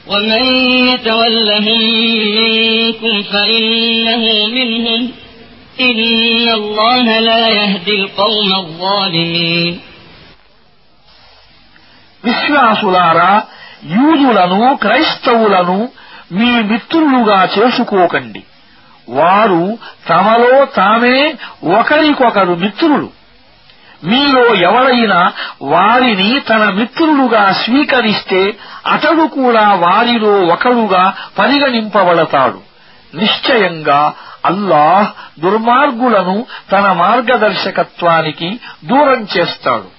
ومن يتولهم منكم فإنه منهم إن الله لا يهدي القوم الظالمين విశ్వాసులారా యూదులను క్రైస్తవులను మీ మిత్రులుగా చేసుకోకండి. వారు తమలో తామే ఒకరికొకరు మిత్రులు. మీలో ఎవరైనా వారిని తన మిత్రులుగా స్వీకరిస్తే అతడు కూడా వారిలో ఒకడుగా పరిగణింపబడతాడు. నిశ్చయంగా అల్లాహ్ దుర్మార్గులను తన మార్గదర్శకత్వానికి దూరం చేస్తాడు.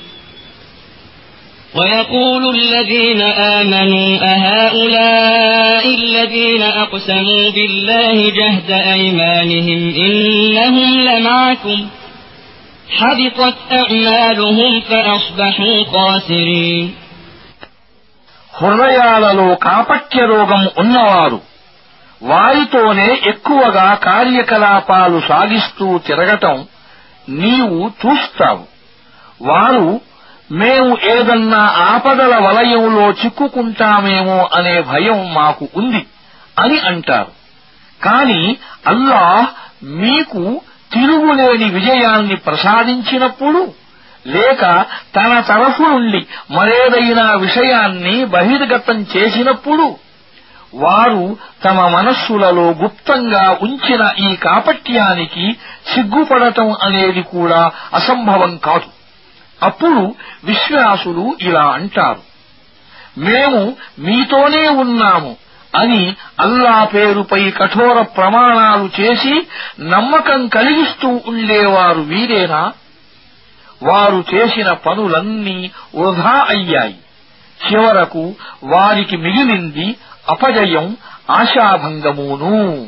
ويقول الذين آمنوا أهؤلاء الذين أقسموا بالله جهد أيمانهم إنهم لمعكم حبطت أعمالهم فأصبحوا خاسرين హృదయాలలో కాపట్య రోగం ఉన్నవారు వారితోనే ఎక్కువగా కార్యకలాపాలు సాగిస్తూ తిరగటం నీవు చూస్తావు వారు మేము ఏదన్నా ఆపదల వలయంలో చిక్కుకుంటామేమో అనే భయం మాకు ఉంది అని అంటారు. కాని అల్లాహ్ మీకు తిరుగులేని విజయాన్ని ప్రసాదించినప్పుడు లేక తన తరఫు నుండి మరేదైనా విషయాన్ని బహిర్గతం చేసినప్పుడు వారు తమ మనస్సులలో గుప్తంగా ఉంచిన ఈ కాపట్యానికి సిగ్గుపడటం అనేది కూడా అసంభవం కాదు. అప్పుడు విశ్వాసులు ఇలా అంటారు. మేము మీతోనే ఉన్నాము అని అల్లా పేరుపై కఠోర ప్రమాణాలు చేసి నమ్మకం కలిగిస్తూ ఉండేవారు వీరేనా? వారు చేసిన పనులన్నీ వృధా అయ్యాయి. చివరకు వారికి మిగిలింది అపజయం ఆశాభంగమును.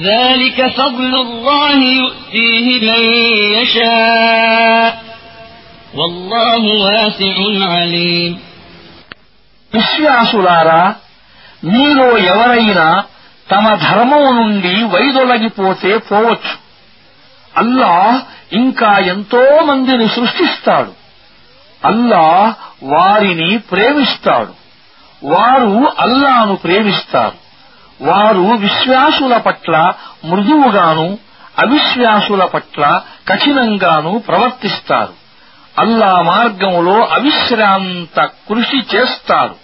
ذلك فضل الله يؤتيه من يشاء والله واسع عليم విశ్వాసులారా మీలో ఎవరైనా తమ ధర్మం నుండి వైదొలగిపోతే పోవచ్చు అల్లాహ్ ఇంకా ఎంతో మందిని సృష్టిస్తాడు అల్లాహ్ వారిని ప్రేమిస్తాడు వారు అల్లాను ప్రేమిస్తారు వారు విశ్వాసుల పట్ల మృదువుగాను అవిశ్వాసుల పట్ల కఠినంగాను ప్రవర్తిస్తారు. అల్లా మార్గంలో అవిశ్రాంత కృషి చేస్తారు.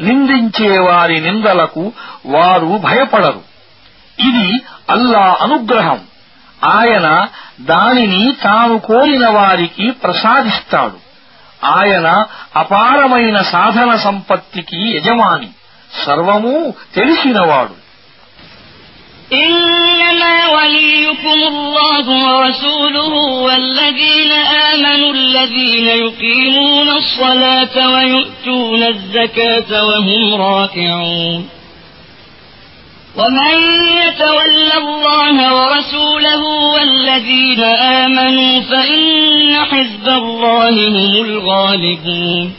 నిందించే వారి నిందలకు వారు భయపడరు. ఇది అల్లా అనుగ్రహం. ఆయన దానిని తాను కోరిన వారికి ప్రసాదిస్తాడు. ఆయన అపారమైన సాధన సంపత్తికి యజమాని. సర్వమూ తెలిసినవాడు إنما وليكم الله ورسوله والذين آمنوا الذين يقيمون الصلاة ويؤتون الزكاة وهم راكعون ومن يتول الله ورسوله والذين آمنوا فإن حزب الله هم الغالبون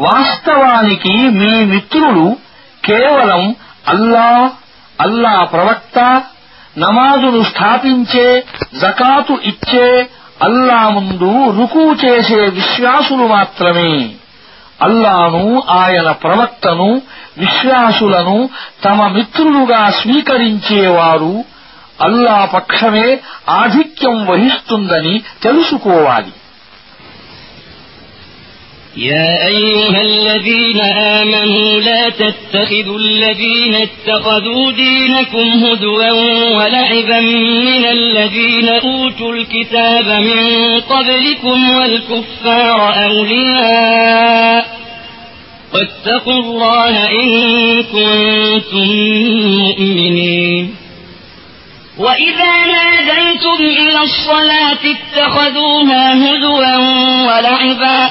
వాస్తవానికి మీ మిత్రులు కేవలం అల్లా అల్లా ప్రవక్త నమాజును స్థాపించే జకాతు ఇచ్చే అల్లా ముందు రుకు చేసే విశ్వాసులు మాత్రమే. అల్లాను ఆయన ప్రవక్తను విశ్వాసులను తమ మిత్రులుగా స్వీకరించేవారు అల్లా పక్షమే ఆధిక్యం వహిస్తుందని తెలుసుకోవాలి. يا أيها الذين آمنوا لا تتخذوا الذين اتخذوا دينكم هدوا ولعبا من الذين أوتوا الكتاب من قبلكم والكفار أولياء واتقوا الله إن كنتم مؤمنين. وإذا ناديتم إلى الصلاة اتخذوها هدوا ولعبا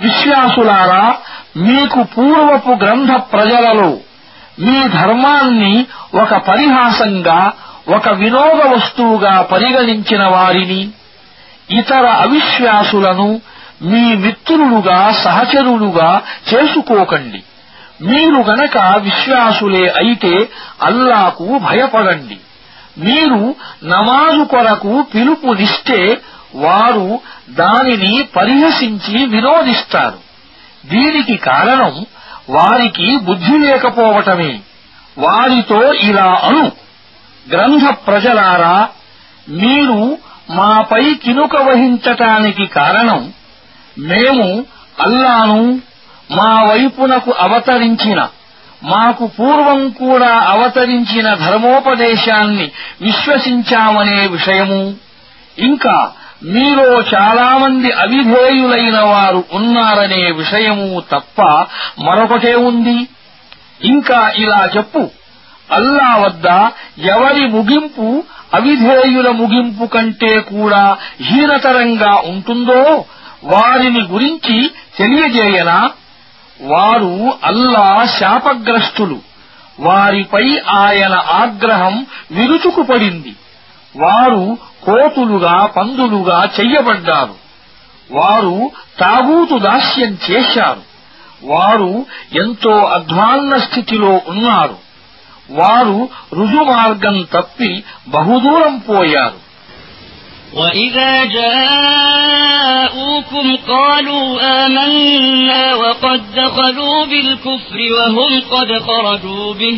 విశ్వాసులారా మీకు పూర్వపు గ్రంథ ప్రజలలో మీ ధర్మాన్ని ఒక పరిహాసంగా ఒక వినోద వస్తువుగా పరిగణించిన వారిని ఇతర అవిశ్వాసులను మీ మిత్రులుగా సహచరులుగా చేసుకోకండి. మీరు గనక విశ్వాసులే అయితే అల్లాకు భయపడండి. మీరు నమాజు కొరకు పిలుపునిస్తే వారు దానిని పరిహసించి వినోదిస్తారు దీనికి కారణం వారికి బుద్ధి లేకపోవటమే. వారితో ఇలా అను. గ్రంథ ప్రజలారా మీరు మాపై కినుక వహించటానికి కారణం మేము అల్లాను మా వైపునకు అవతరించిన మాకు పూర్వం కూడా అవతరించిన ధర్మోపదేశాన్ని విశ్వసించామనే విషయము. ఇంకా మీలో చాలామంది అవిధేయులైన వారు ఉన్నారనే విషయము తప్ప మరొకటే ఉంది. ఇంకా ఇలా చెప్పు. అల్లా వద్ద ఎవరి ముగింపు అవిధేయుల ముగింపు కంటే కూడా హీనతరంగా ఉంటుందో వారిని గురించి తెలియజేయనా? వారు అల్లా శాపగ్రస్తులు. వారిపై ఆయన ఆగ్రహం విరుచుకుపడింది. వారు కోతులుగా పందులుగా చెయ్యబడ్డారు వారు తాగూతు దాస్యం చేశారు వారు ఎంతో అధ్వాన్న స్థితిలో ఉన్నారు వారు రుజుమార్గం తప్పి బహుదూరం పోయారు وإذا جاءوكم قالوا آمنا وقد دخلوا بالكفر وهم قد خرجوا به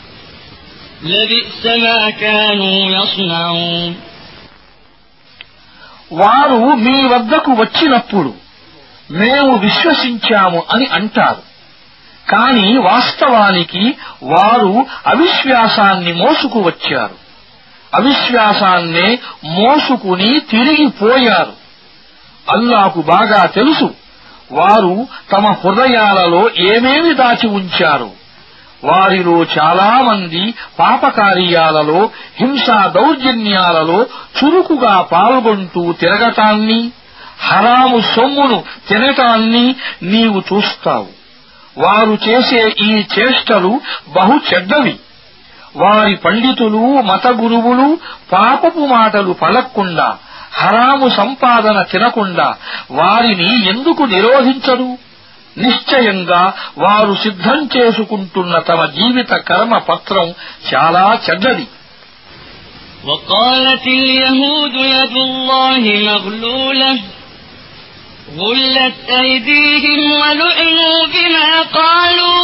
لبئس ما كانوا يصنعون వారు మీ వద్దకు వచ్చినప్పుడు మేము విశ్వసించాము అని అంటారు కాని వాస్తవానికి వారు అవిశ్వాసాన్ని మోసుకు వచ్చారు అవిశ్వాసాన్నే మోసుకుని తిరిగిపోయారు అల్లాకు బాగా తెలుసు వారు తమ హృదయాలలో ఏమేమి దాచి ఉంచారు వారిలో చాలామంది పాపకార్యాలలో హింసా దౌర్జన్యాలలో చురుకుగా పాల్గొంటూ తిరగటాన్ని హరాము సొమ్మును తినటాన్ని నీవు చూస్తావు. వారు చేసే ఈ చేష్టలు బహు చెడ్డవి. వారి పండితులు మత గురువులు పాపపు మాటలు పలక్కుండా హరాము సంపాదన తినకుండా వారిని ఎందుకు నిరోధించరు? నిశ్చయంగా వారు సిద్ధం చేసుకుంటున్న తమ జీవిత కర్మ పత్రం చాలా చెడ్డది وقالت اليهود يد الله مغلولة غلت أيديهم ولعنوا بما قالوا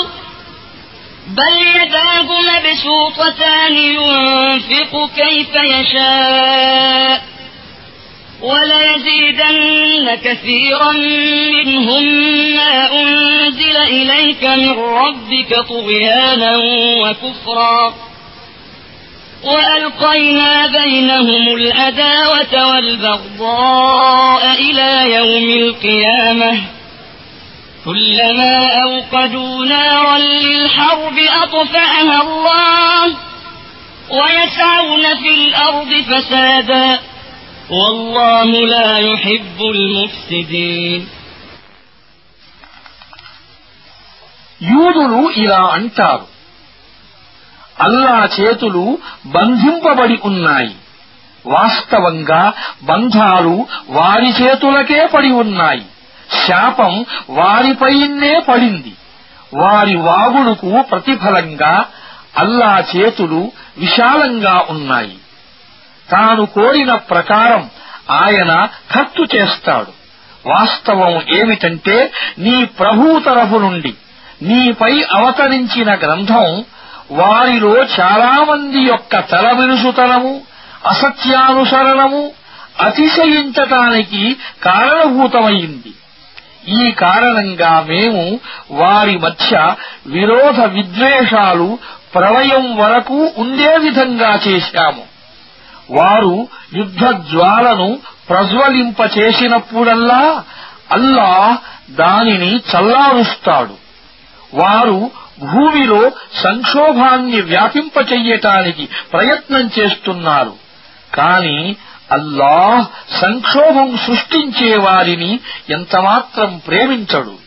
بل يداه مبسوطتان ينفق كيف يشاء وليزيدن كثيرا منهم ما أنزل إليك من ربك طغيانا وكفرا. وألقينا بينهم العداوة والبغضاء إلى يوم القيامة. كلما أوقدوا نارا للحرب أطفأها الله. ويسعون في الأرض فسادا. والله لا يحب المفسدين యూదులు ఇలా అంటారు అల్లా చేతులు బంధింపబడి ఉన్నాయి వాస్తవంగా బంధాలు వారి చేతులకే పడి ఉన్నాయి శాపం వారిపైనే పడింది వారి వాగుడుకు ప్రతిఫలంగా అల్లా చేతులు విశాలంగా ఉన్నాయి తాను కోరిన ప్రకారం ఆయన ఖర్చు చేస్తాడు. వాస్తవం ఏమిటంటే నీ ప్రభువు తరఫు నుండి నీపై అవతరించిన గ్రంథం వారిలో చాలామంది యొక్క తలవిరుసుతనము అసత్యానుసరణము అతిశయించటానికి కారణభూతమైంది. ఈ కారణంగా మేము వారి మధ్య విరోధ విద్వేషాలు ప్రళయం వరకు ఉండే విధంగా చేశాము. వారు యుద్ధ జ్వాలను ప్రజ్వలింపచేసినప్పుడల్లా అల్లాహ్ దానిని చల్లారుస్తాడు. వారు భూమిలో సంక్షోభాన్ని వ్యాపింపచెయ్యటానికి ప్రయత్నం చేస్తున్నారు. కాని అల్లాహ్ సంక్షోభం సృష్టించే వారిని ఎంతమాత్రం ప్రేమించడు.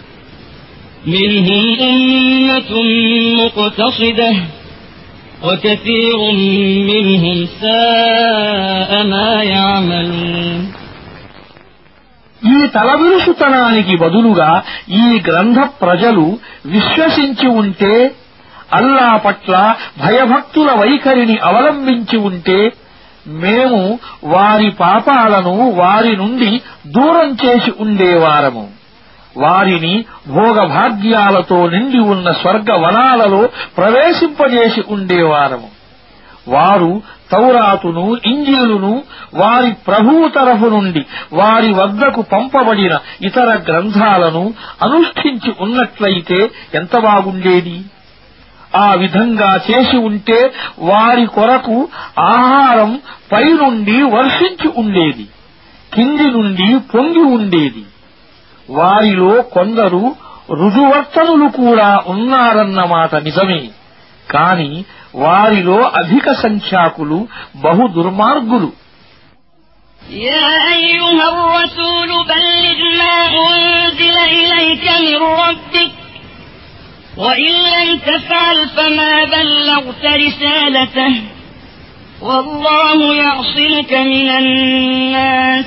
منهم أمة مقتصدة وكثير منهم ساء ما يعملون ఈ తలవిరుసుతనానికి బదులుగా ఈ గ్రంథ ప్రజలు విశ్వసించి ఉంటే అల్లా పట్ల భయభక్తుల వైఖరిని అవలంబించి ఉంటే మేము వారి పాపాలను వారి నుండి దూరం చేసి ఉండేవారము వారిని భోగభాగ్యాలతో నిండి ఉన్న స్వర్గ వనాలలో ప్రవేశింపజేసి ఉండేవారము. వారు తౌరాతును ఇంజీలును వారి ప్రభువు తరఫు నుండి వారి వద్దకు పంపబడిన ఇతర గ్రంథాలను అనుష్ఠించి ఉన్నట్లయితే ఎంత బాగుండేది? ఆ విధంగా చేసి ఉంటే వారి కొరకు ఆహారం పైనుండి వర్షించి ఉండేది కింది నుండి పొంగి ఉండేది. వారిలో కొందరు రుజువర్తనులు కూడా ఉన్నారన్నమాట నిజమే కాని వారిలో అధిక సంఖ్యాకులు బహు దుర్మార్గులు يا أيها الرسول بلغ ما أنزل إليك من ربك وإن لم تفعل فما بلغت رسالته والله يعصمك من الناس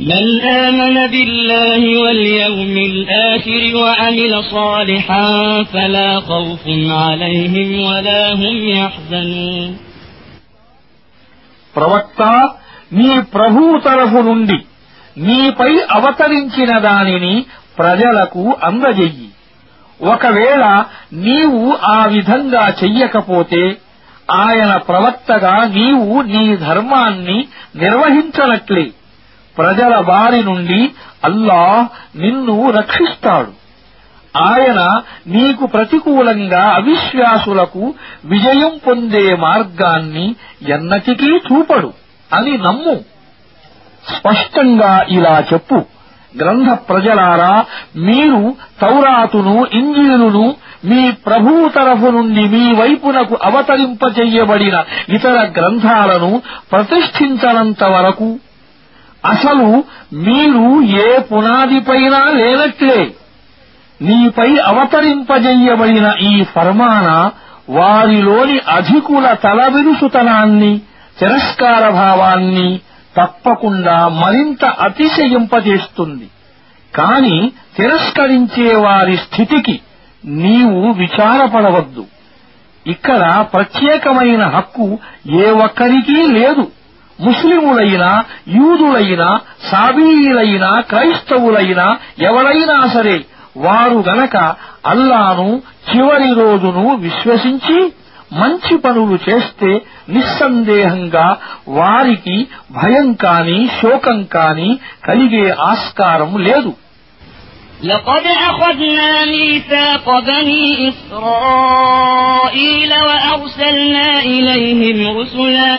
من آمن بالله واليوم الآخر وعمل صالحا فلا خوف عليهم ولا هم يحزنون ప్రవక్త నీ ప్రభువు తరఫు నుండి నీపై అవతరించిన దానిని ప్రజలకు అందజెయ్యి ఒకవేళ నీవు ఆ విధంగా చెయ్యకపోతే ఆయన ప్రవక్తగా నీవు నీ ధర్మాన్ని నిర్వహించనట్లే ప్రజల వారి నుండి అల్లాహ్ నిన్ను రక్షిస్తాడు. ఆయన నీకు ప్రతికూలంగా అవిశ్వాసులకు విజయం పొందే మార్గాన్ని ఎన్నటికీ చూపడు అని నమ్ము. స్పష్టంగా ఇలా చెప్పు. గ్రంథ ప్రజలారా మీరు తౌరాతును ఇంజీలును మీ ప్రభువు తరఫు నుండి మీ వైపునకు అవతరింపచెయ్యబడిన ఇతర గ్రంథాలను ప్రతిష్ఠించనంత వరకు అసలు మీరు ఏ పునాదిపైనా లేనట్లే. నీపై అవతరింపజెయ్యబడిన ఈ ఫర్మాన వారిలోని అధికుల తలవిరుసుతనాన్ని తిరస్కార భావాన్ని తప్పకుండా మరింత అతిశయింపజేస్తుంది. కాని తిరస్కరించే వారి స్థితికి నీవు విచారపడవద్దు. ఇక్కడ ప్రత్యేకమైన హక్కు ఏ ఒక్కరికీ లేదు. ముస్లిములైనా యూదులైనా సాబీయులైనా క్రైస్తవులైనా ఎవరైనా సరే వారు గనక అల్లాను చివరి రోజును విశ్వసించి మంచి పనులు చేస్తే నిస్సందేహంగా వారికి భయం కాని శోకం కాని కలిగే ఆస్కారం లేదు لقد أخذنا ميثاق بني إسرائيل وأرسلنا إليهم رسلا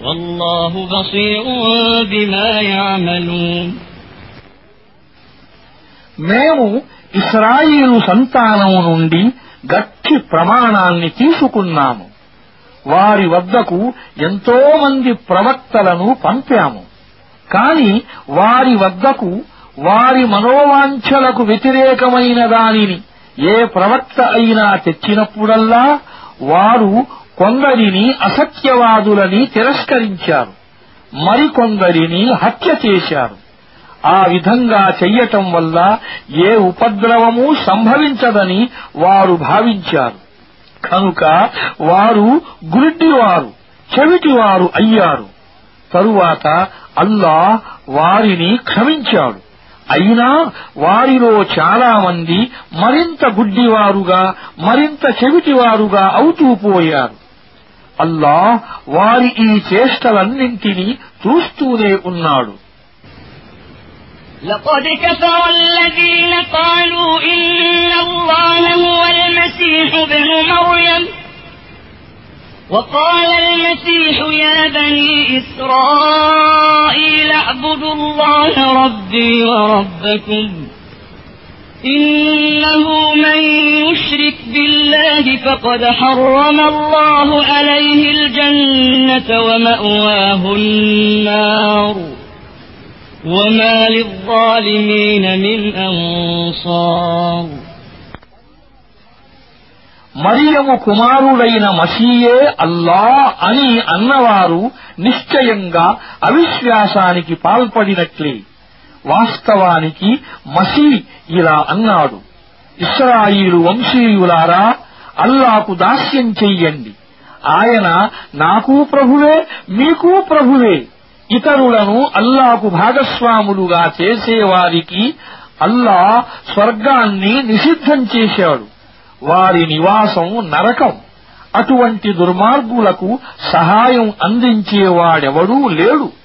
والله بصير بما يعملون మేము ఇస్రాయిలు సంతానం నుండి గట్టి ప్రమాణాన్ని తీసుకున్నాము వారి వద్దకు ఎంతో మంది ప్రవక్తలను పంపాము కాని వారి వద్దకు వారి మనోవాంఛలకు వ్యతిరేకమైన దానిని ఏ ప్రవక్త అయినా తెచ్చినప్పుడల్లా వారు కొందరిని అసత్యవాదులని తిరస్కరించారు. మరికొందరిని హత్య చేశారు. ఆ విధంగా చెయ్యటం వల్ల ఏ ఉపద్రవమూ సంభవించదని వారు భావించారు. కనుక వారు గురిటివారు చెవిటివారు అయ్యారు. తరువాత అల్లా వారిని క్షమించాడు. అయినా వారిలో చాలామంది మరింత గుడ్డివారుగా మరింత చెవిటివారుగా అవుతూ పోయారు. అల్లా వారి ఈ చేష్టలన్నింటినీ చూస్తూనే ఉన్నాడు لقد كفر الذين قالوا إن الله هو المسيح ابن مريم وقال المسيح يا بني إسرائيل اعبدوا الله ربي وربكم إنه من يشرك بالله فقد حرم الله عليه الجنة ومأواه النار وما للظالمين من أنصار మరియము కుమారుడైన మసీయే అల్లా అని అన్నవారు నిశ్చయంగా అవిశ్వాసానికి పాల్పడినట్లే వాస్తవానికి మసీ ఇలా అన్నాడు. ఇస్రాయిలు వంశీయులారా అల్లాకు దాస్యం చెయ్యండి. ఆయన నాకు ప్రభువే మీకు ప్రభువే. ఇతరులను అల్లాకు భాగస్వాములుగా చేసేవారికి అల్లా స్వర్గాన్ని నిషిద్ధం చేశాడు. వారి నివాసం నరకం. అటువంటి దుర్మార్గులకు సహాయం అందించేవాడెవడూ లేడు.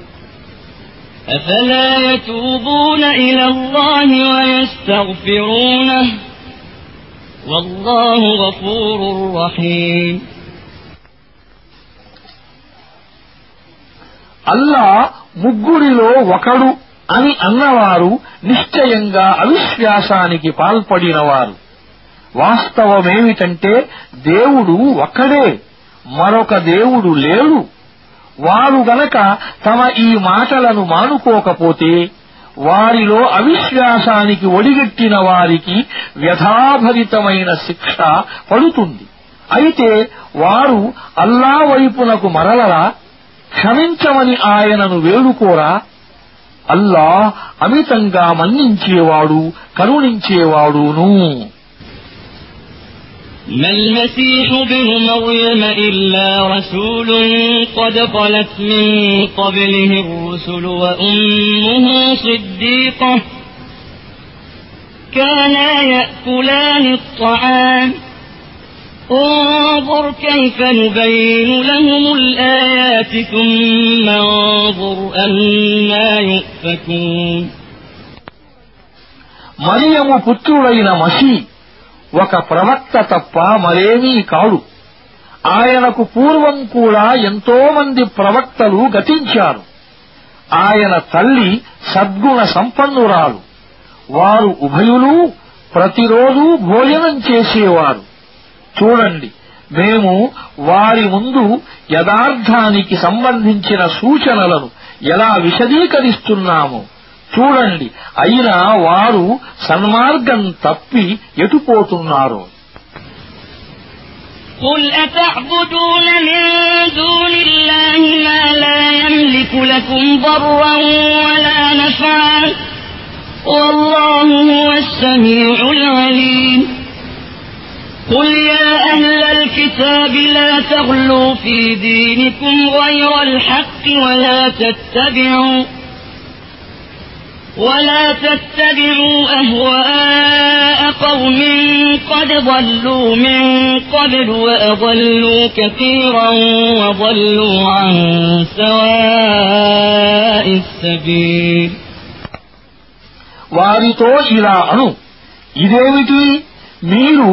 أفلا يتوبون إلى الله ويستغفرونه والله غفور رحيم అల్లా ముగ్గురిలో ఒకడు అని అన్నవారు నిశ్చయంగా అవిశ్వాసానికి పాల్పడినవారు వాస్తవమేమిటంటే దేవుడు ఒక్కడే మరొక దేవుడు లేడు వారు గనక తమ ఈ మాటలను మానుకోకపోతే వారిలో అవిశ్వాసానికి ఒడిగట్టిన వారికి వ్యధాభరితమైన శిక్ష పడుతుంది. అయితే వారు అల్లా వైపునకు మరలరా? క్షమించమని ఆయనను వేడుకోరా? అల్లా అమితంగా మన్నించేవాడు కరుణించేవాడును. ما المسيح ابن مريم إلا رسول قد خلت من قبله الرسل وأمه صديقة كانا يأكلان الطعام انظر كيف نبين لهم الآيات ثم انظر أنا يؤفكون మరియము పుత్రుడైన మసీ ఒక ప్రవక్త తప్ప మరేమీ కాడు ఆయనకు పూర్వం కూడా ఎంతో మంది ప్రవక్తలు గతించారు. ఆయన తల్లి సద్గుణ సంపన్నురాలు. వారు ఉభయులు ప్రతిరోజూ భోజనం చేసేవారు. చూడండి మేము వారి ముందు యథార్థానికి సంబంధించిన సూచనలను ఎలా విశదీకరిస్తున్నామో? చూడండి అయినా వారు సన్మార్గం తప్పి ఎటుపోతున్నారో قل أتعبدون من دون الله ما لا يملك لكم ضرا ولا نفعا والله هو السميع العليم قل يا أهل الكتاب لا تغلوا في دينكم غير الحق ولا تتبعوا ولا تتبعوا أهواء قوم قد ضلوا من قبل وأضلوا كثيرا وضلوا عن سواء السبيل వారితో ఇలా అను ఇదేమిటి మీరు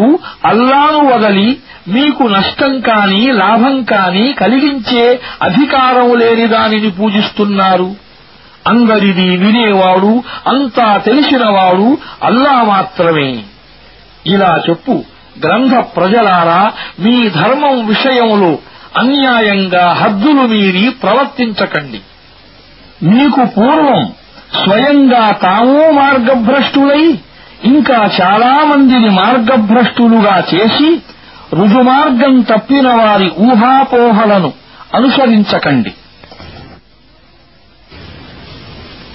అల్లాను వదలి మీకు నష్టం కాని లాభం కాని కలిగించే అధికారం లేని దానిని పూజిస్తున్నారు అందరిది వినేవాడు అంతా తెలిసినవాడు అల్లా మాత్రమే. ఇలా చెప్పు గ్రంథ ప్రజలారా మీ ధర్మం విషయంలో అన్యాయంగా హద్దులు మీరి ప్రవర్తించకండి. మీకు పూర్వం స్వయంగా తాము మార్గభ్రష్టులై ఇంకా చాలామందిని మార్గభ్రష్టులుగా చేసి రుజుమార్గం తప్పిన వారి ఊహాపోహలను అనుసరించకండి.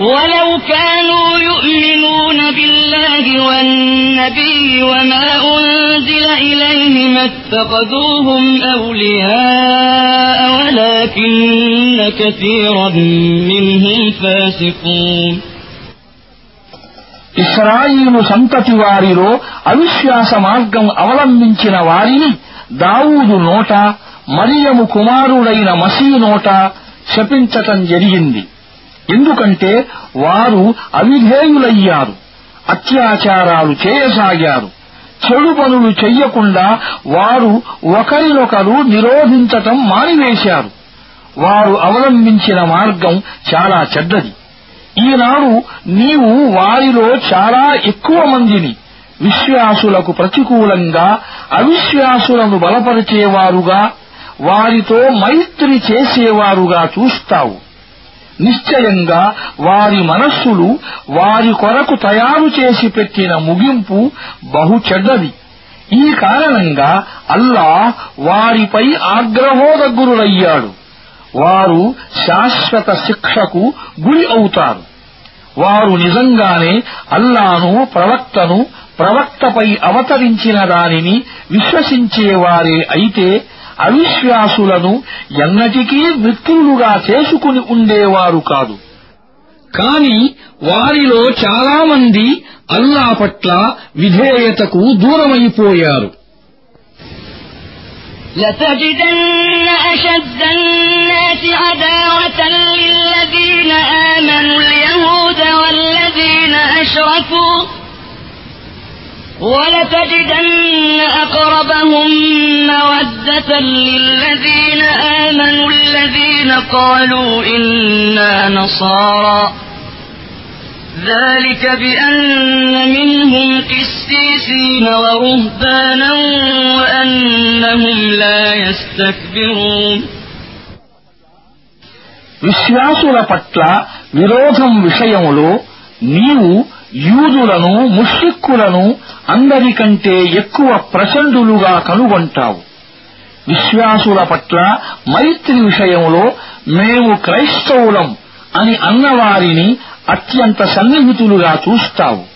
ولو كانوا يؤمنون بالله والنبي وما أنزل إليه ما اتخذوهم أولياء ولكن كثيرا منهم فاسقون ఇస్రాయిలు సంతతి వారిలో అవిశ్వాస మార్గం అవలంబించిన వారిని దావూదు నోట మరియము కుమారుడైన మసీ నోట శపించటం జరిగింది ఎందుకంటే వారు అవిధేయులయ్యారు అత్యాచారాలు చేయసాగారు చెడు పనులు చెయ్యకుండా వారు ఒకరినొకరు నిరోధించటం మానివేశారు. వారు అవలంబించిన మార్గం చాలా చెడ్డది. ఈనాడు నీవు వారిలో చాలా ఎక్కువ మందిని విశ్వాసులకు ప్రతికూలంగా అవిశ్వాసులను బలపరిచేవారుగా వారితో మైత్రి చేసేవారుగా చూస్తావు. నిశ్చయంగా వారి మనస్సులు వారి కొరకు తయారు చేసి పెట్టిన ముగింపు బహు చెడ్డది. ఈ కారణంగా అల్లా వారిపై ఆగ్రహోదగ్గురుడయ్యాడు. వారు శాశ్వత శిక్షకు గురి అవుతారు. వారు నిజంగానే అల్లాను ప్రవక్తను ప్రవక్తపై అవతరించిన దానిని విశ్వసించేవారే అయితే అవిశ్వాసులను ఎన్నటికీ మిత్రులుగా చేసుకుని ఉండేవారు కాదు కాని వారిలో చాలా మంది అల్లా పట్ల విధేయతకు దూరమైపోయారు لتجدن أشد الناس عداوة للذين آمنوا اليهود والذين أشركوا ولتجدن أقربهم مودة للذين آمنوا الذين قالوا إنا نصارى ذلك بأن منهم قسيسين ورهبانا وأنهم لا يستكبرون విశ్వాసుల పట్ల విరోధం విషయంలో నీవు యూదులను ముష్టిక్కులను అందరికంటే ఎక్కువ ప్రచండులుగా కనుగొంటావు. విశ్వాసుల పట్ల మైత్రి విషయంలో మేము క్రైస్తవులం అని అన్నవారిని అత్యంత సన్నిహితులుగా చూస్తావు.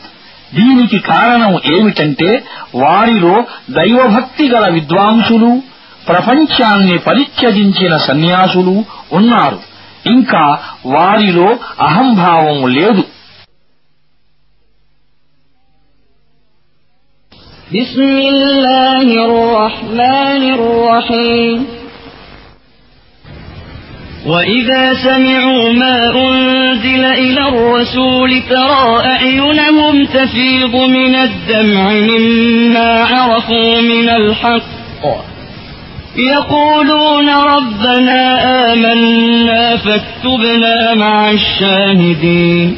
దీనికి కారణం ఏమిటంటే వారిలో దైవభక్తి గల విద్వాంసులు ప్రపంచాన్ని పరిత్యజించిన సన్యాసులు ఉన్నారు. ఇంకా వారిలో అహంభావం లేదు. بسم الله الرحمن الرحيم. وإذا سمعوا ما أنزل إلى الرسول ترى أعينهم تفيض من الدمع مما عرفوا من الحق. يقولون ربنا آمنا فاكتبنا مع الشاهدين.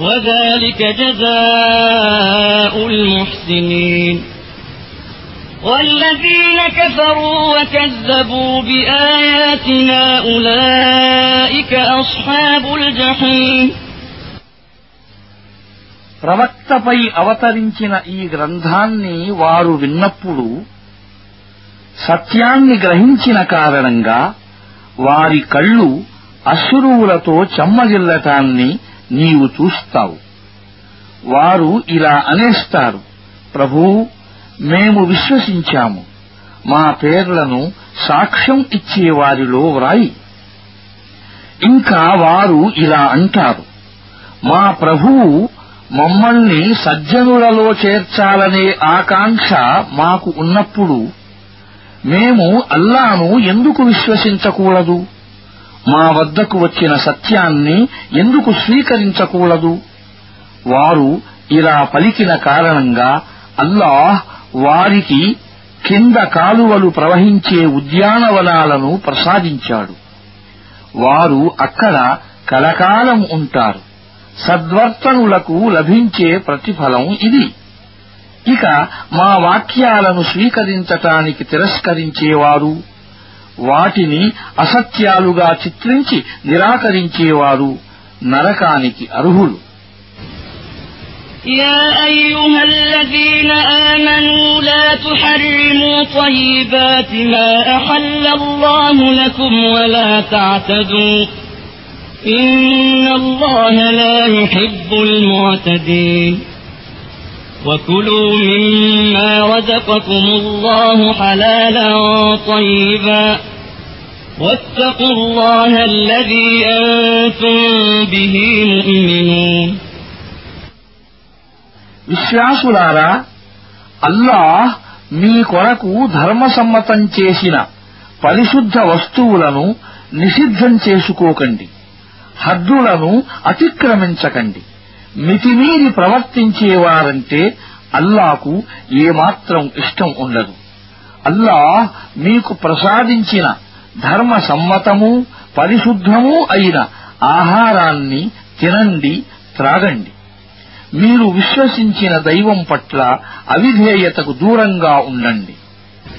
وذلك جزاء المحسنين والذين كفروا وكذبوا بآياتنا أولئك أصحاب الجحيم ప్రవక్తపై అవతరించిన ఈ గ్రంథాన్ని వారు విన్నప్పుడు సత్యాన్ని గ్రహించిన కారణంగా వారి కళ్ళు అశ్రువులతో చెమ్మగిల్లటాన్ని నీవు చూస్తావు. వారు ఇలా అనేస్తారు ప్రభూ మేము విశ్వసించాము. మా పేర్లను సాక్ష్యం ఇచ్చేవారిలో వ్రాయి. ఇంకా వారు ఇలా అంటారు మా ప్రభువు మమ్మల్ని సజ్జనులలో చేర్చాలనే ఆకాంక్ష మాకు ఉన్నప్పుడు మేము అల్లాను ఎందుకు విశ్వసించకూడదు? మా వద్దకు వచ్చిన సత్యాన్ని ఎందుకు స్వీకరించకూడదు? వారు ఇలా పలికిన కారణంగా అల్లాహ్ వారికి కింద కాలువలు ప్రవహించే ఉద్యానవనాలను ప్రసాదించాడు. వారు అక్కడ కలకాలం ఉంటారు. సద్వర్తనులకు లభించే ప్రతిఫలం ఇది. ఇక మా వాక్యాలను స్వీకరించటానికి తిరస్కరించేవారు వాటిని అసత్యాలుగా చిత్రించి నిరాకరించేవారు నరకానికి అర్హులు يا أيها الذين آمنوا لا تحرموا طيبات ما أحل الله لكم ولا تعتدوا إن الله لا يحب المعتدين وكلوا مما رزقكم الله حلالا طيبا واتقوا الله الذي أنتم به مؤمنون విశ్వాసులారా అల్లాహ్ మీ కొరకు ధర్మసమ్మతం చేసిన పరిశుద్ధ వస్తువులను నిషిద్ధం చేసుకోకండి హద్దులను అతిక్రమించకండి మితిమీరి ప్రవర్తించేవారంటే అల్లాకు ఏమాత్రం ఇష్టం ఉండదు. అల్లాహ్ మీకు ప్రసాదించిన ధర్మ సమ్మతము పరిశుద్ధమూ అయిన ఆహారాన్ని తినండి త్రాగండి. మీరు విశ్వసించిన దైవం పట్ల అవిధేయతకు దూరంగా ఉండండి.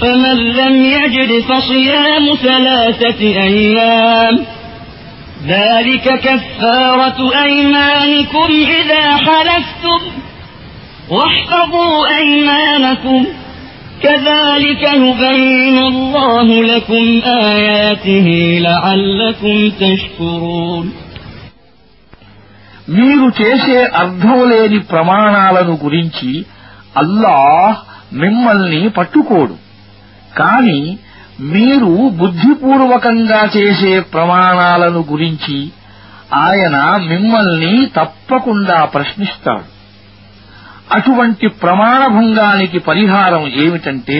فمن لم يجد فصيام ثلاثة أيام ذلك كفارة أيمانكم إذا حلفتم واحفظوا أيمانكم كذلك يبين الله لكم آياته لعلكم تشكرون మీరు చేసే అర్థం లేని ప్రమాణాలను గురించి అల్లాహ్ మిమ్మల్ని పట్టుకోడు కాని మీరు బుద్ధిపూర్వకంగా చేసే ప్రమాణాలను గురించి ఆయన మిమ్మల్ని తప్పకుండా ప్రశ్నిస్తాడు. అటువంటి ప్రమాణభంగానికి పరిహారం ఏమిటంటే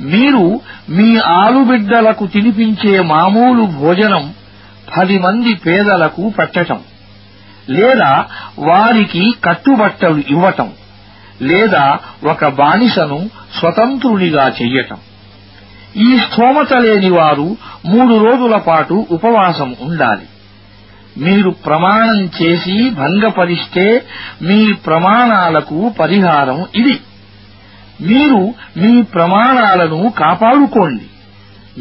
మీరు మీ ఆలుబిడ్డలకు తినిపించే మామూలు భోజనం పది మంది పేదలకు పెట్టటం లేదా వారికి కట్టుబట్టలు ఇవ్వటం లేదా ఒక బానిసను స్వతంత్రునిగా చెయ్యటం. ఈ స్థోమత లేని వారు మూడు రోజుల పాటు ఉపవాసం ఉండాలి. మీరు ప్రమాణం చేసి భంగపరిస్తే మీ ప్రమాణాలకు పరిహారం ఇది. మీరు మీ ప్రమాణాలను కాపాడుకోండి.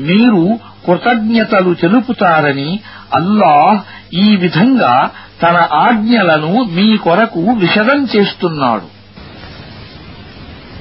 మీరు కృతజ్ఞతలు తెలుపుతారని అల్లాహ్ ఈ విధంగా తన ఆజ్ఞలను మీ కొరకు విషదం చేస్తున్నాడు.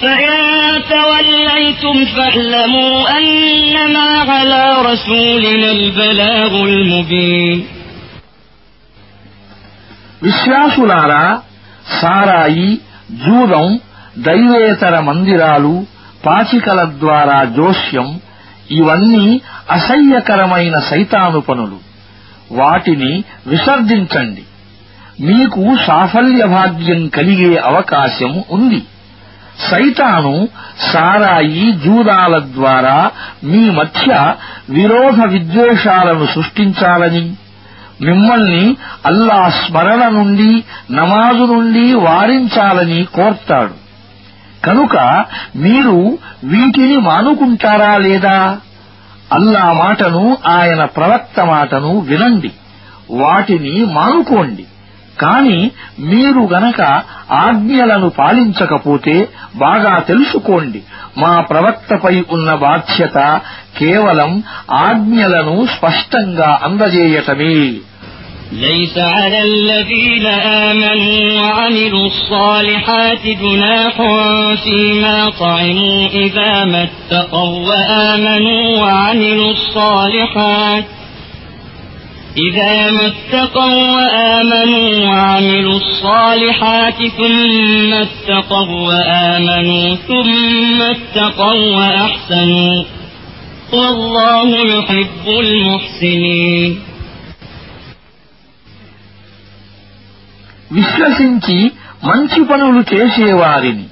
فإن توليتم فاعلموا أنما على رسولنا البلاغ المبين విశ్వాసులారా సారాయి జూదం దైవేతర మందిరాలు పాచికల ద్వారా జోస్యం ఇవన్నీ అసహ్యకరమైన సైతాను పనులు వాటిని విసర్జించండి మీకు సాఫల్య భాగ్యం కలిగే అవకాశం ఉంది సైతాను సారాయి జూదాల ద్వారా మీ మధ్య విరోధ విద్వేషాలను సృష్టించాలని. మిమ్మల్ని అల్లా స్మరణ నుండి నమాజు నుండి వారించాలని కోర్తాడు. కనుక మీరు వీటిని మానుకుంటారా లేదా? అల్లా మాటను ఆయన ప్రవక్త మాటను వినండి. వాటిని మానుకోండి. కాని మీరు గనక ఆజ్ఞలను పాలించకపోతే బాగా తెలుసుకోండి మా ప్రవక్తపై ఉన్న బాధ్యత కేవలం ఆజ్ఞలను స్పష్టంగా అందజేయటమే ليس على الذين آمنوا وعملوا الصالحات جناح فيما طعموا إذا ما اتقوا وآمنوا وعملوا الصالحات إذا ما اتقوا وآمنوا وعملوا الصالحات ثم اتقوا وآمنوا ثم اتقوا وأحسنوا والله يحب المحسنين విశ్వసించి మంచి పనులు చేసేవారిని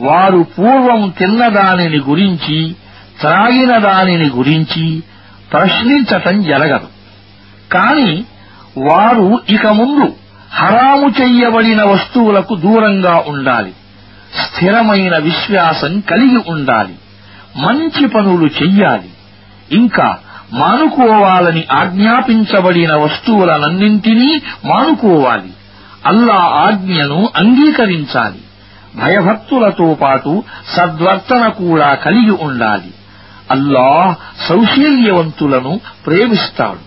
వారు పూర్వం తిన్న దానిని గురించి త్రాగిన దానిని గురించి ప్రశ్నించటం జరగదు కాని వారు ఇక ముందు హరాము చెయ్యబడిన వస్తువులకు దూరంగా ఉండాలి. స్థిరమైన విశ్వాసం కలిగి ఉండాలి. మంచి పనులు చెయ్యాలి. ఇంకా మానుకోవాలని ఆజ్ఞాపించబడిన వస్తువులనన్నింటినీ మానుకోవాలి. అల్లా ఆజ్ఞను అంగీకరించాలి. భయభక్తులతో పాటు సద్వర్తన కూడా కలిగి ఉండాలి. అల్లాహ్ సౌశీల్యవంతులను ప్రేమిస్తాడు.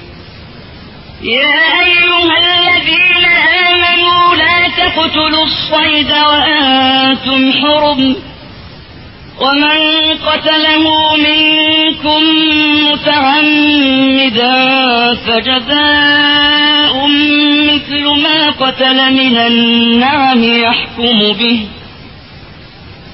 يا أيها الذين آمنوا لا تقتلوا الصيد وأنتم حرم ومن قتله منكم متعمدا فجزاء مثل ما قتل من النعم يحكم به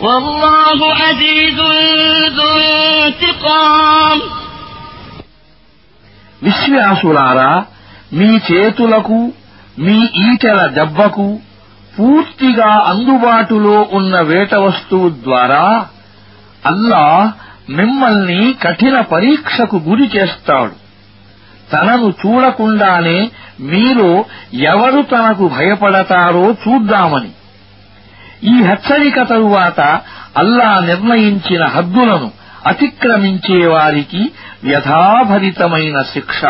والله عزيز ذو انتقام విశ్వాసులారా మీ చేతులకు మీ ఈటెల దెబ్బకు పూర్తిగా అందుబాటులో ఉన్న వేట వస్తువు ద్వారా అల్లా మిమ్మల్ని కఠిన పరీక్షకు గురి చేస్తాడు తనను చూడకుండానే మీలో ఎవరు తనకు భయపడతారో చూద్దామని ఈ హెచ్చరిక తరువాత అల్లా నిర్ణయించిన హద్దులను అతిక్రమించే వారికి వ్యధాభరితమైన శిక్ష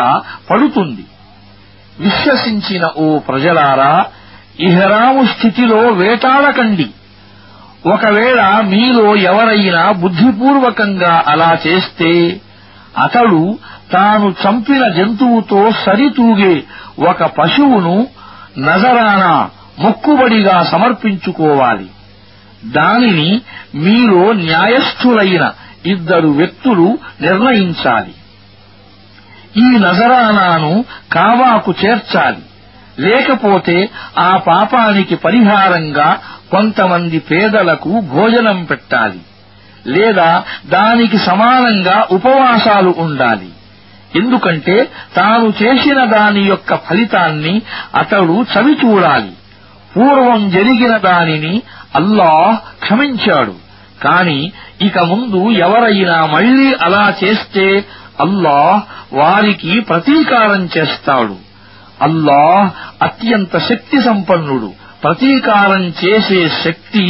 పడుతుంది. విశ్వసించిన ఓ ప్రజలారా ఇహరాము స్థితిలో వేటాడకండి. ఒకవేళ మీలో ఎవరైనా బుద్ధిపూర్వకంగా అలా చేస్తే అతడు తాను చంపిన జంతువుతో సరితూగే ఒక పశువును నజరానా మొక్కుబడిగా సమర్పించుకోవాలి. దానిని మీలో న్యాయస్థులైన ఇద్దరు వ్యక్తులు నిర్ణయించాలి. ఈ నజరానాను కావాకు చేర్చాలి. లేకపోతే ఆ పాపానికి పరిహారంగా కొంతమంది పేదలకు భోజనం పెట్టాలి. లేదా దానికి సమానంగా ఉపవాసాలు ఉండాలి. ఎందుకంటే తాను చేసిన దాని యొక్క ఫలితాన్ని అతడు చవిచూడాలి. పూర్వం జరిగిన దానిని అల్లాహ్ క్షమించాడు కాని ఇక ముందు ఎవరైనా మళ్లీ అలా చేస్తే అల్లాహ్ వారికి ప్రతీకారం చేస్తాడు అల్లాహ్ అత్యంత శక్తి సంపన్నుడు ప్రతీకారం చేసే శక్తి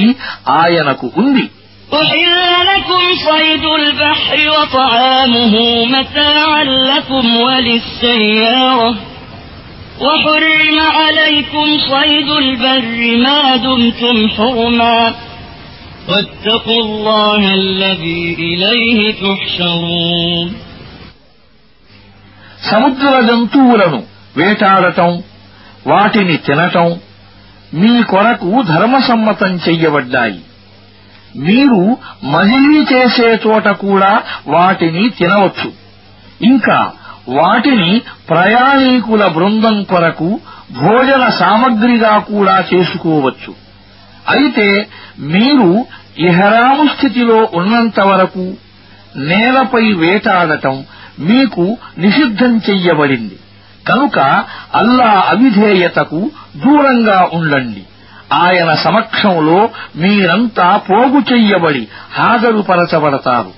ఆయనకు ఉంది أحل لكم صيد البحر وطعامه متاعا لكم وللسيارة وحرم عليكم صيد البر ما دمتم حرما واتقوا الله الذي إليه تحشرون సముద్ర జంతువులను వేటాడటం వాటిని తినటం మీ కొరకు ధర్మసమ్మతం చెయ్యబడ్డాయి మీరు మజిలీ చేసే చోట కూడా వాటిని తినవచ్చు ఇంకా వాటిని ప్రయాణీకుల బృందం కొరకు భోజన సామగ్రిగా కూడా చేసుకోవచ్చు. అయితే మీరు ఇహరాము స్థితిలో ఉన్నంత వరకు నేలపై వేటాడటం మీకు నిషిద్ధం చెయ్యబడింది. కనుక అల్లా అవిధేయతకు దూరంగా ఉండండి. ఆయన సమక్షంలో మీరంతా పోగు చెయ్యబడి హాజరుపరచబడతారు.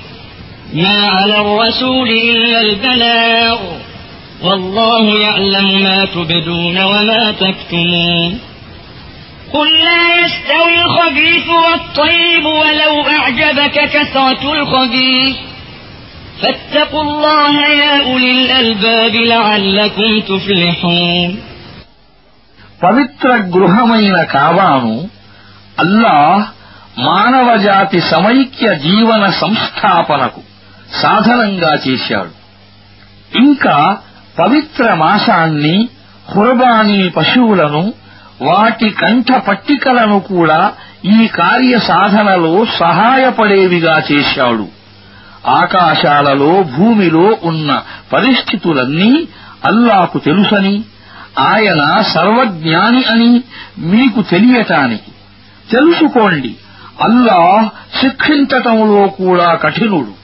ما على الرسول إلا البلاغ والله يعلم ما تبدون وما تكتمون قل لا يستوي الخبيث والطيب ولو أعجبك كثرة الخبيث فاتقوا الله يا أولي الألباب لعلكم تفلحون పవిత్ర గృహమైన కాబాను అల్లాహ్ మానవజాతి సమైక్య జీవన సంస్థాపనకు సాధనంగా చేశాడు. ఇంకా పవిత్ర మాసాన్ని హురబానీ పశువులను వాటి కంఠ పట్టికలను కూడా ఈ కార్య సాధనలో సహాయపడేవిగా చేశాడు. ఆకాశాలలో భూమిలో ఉన్న పరిస్థితులన్నీ అల్లాకు తెలుసని ఆయన సర్వజ్ఞాని అని మీకు తెలియటానికి. తెలుసుకోండి అల్లాహ్ శిక్షించటంలో కూడా కఠినుడు.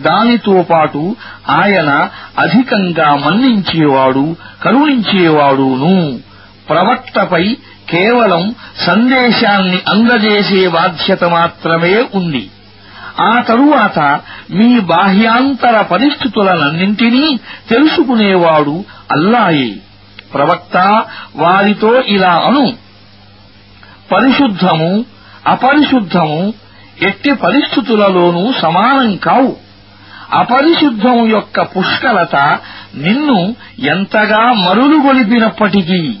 దానితో పాటు ఆయన అధికంగా మన్నించేవాడు కరుణించేవాడును. ప్రవక్తపై కేవలం సందేశాన్ని అందజేసే బాధ్యత మాత్రమే ఉంది. ఆ తరువాత మీ బాహ్యాంతర పరిస్థితులనన్నింటినీ తెలుసుకునేవాడు అల్లాయే. ప్రవక్త వారితో ఇలా అను పరిశుద్ధము అపరిశుద్ధము ఎట్టి పరిస్థితులలోనూ సమానం కావు. అపరిశుద్ధం యొక్క పుష్కలత నిన్ను ఎంతగా మరులుగొలిపినప్పటికీ.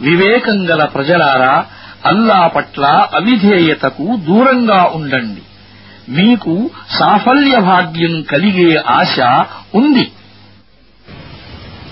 వివేకంగల ప్రజలారా అల్లా పట్ల అవిధేయతకు దూరంగా ఉండండి. మీకు సాఫల్య భాగ్యం కలిగే ఆశ ఉంది.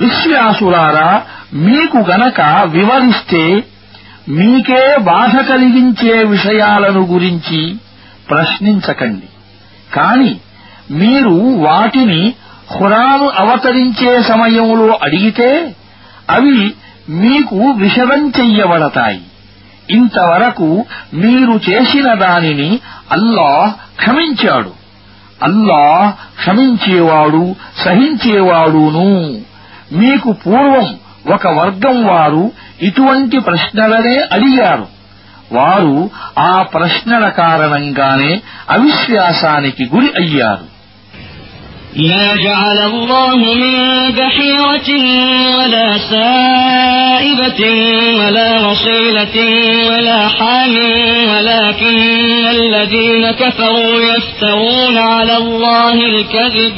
విశ్వాసులారా మీకు గనక వివరిస్తే మీకే బాధ కలిగించే విషయాలను గురించి ప్రశ్నించకండి. కాని మీరు వాటిని ఖురాను అవతరించే సమయంలో అడిగితే అవి మీకు విషదం చెయ్యబడతాయి. ఇంతవరకు మీరు చేసిన దానిని అల్లాహ్ క్షమించాడు. అల్లాహ్ క్షమించేవాడు సహించేవాడును. మీకు పూర్వం ఒక వర్గం వారు ఇటువంటి ప్రశ్నలనే అడిగారు వారు ఆ ప్రశ్నల కారణంగానే అవిశ్వాసానికి గురి అయ్యారు ما جعل الله من بحيرة ولا سائبة ولا وصيلة ولا حام ولكن الذين كفروا يفترون على الله الكذب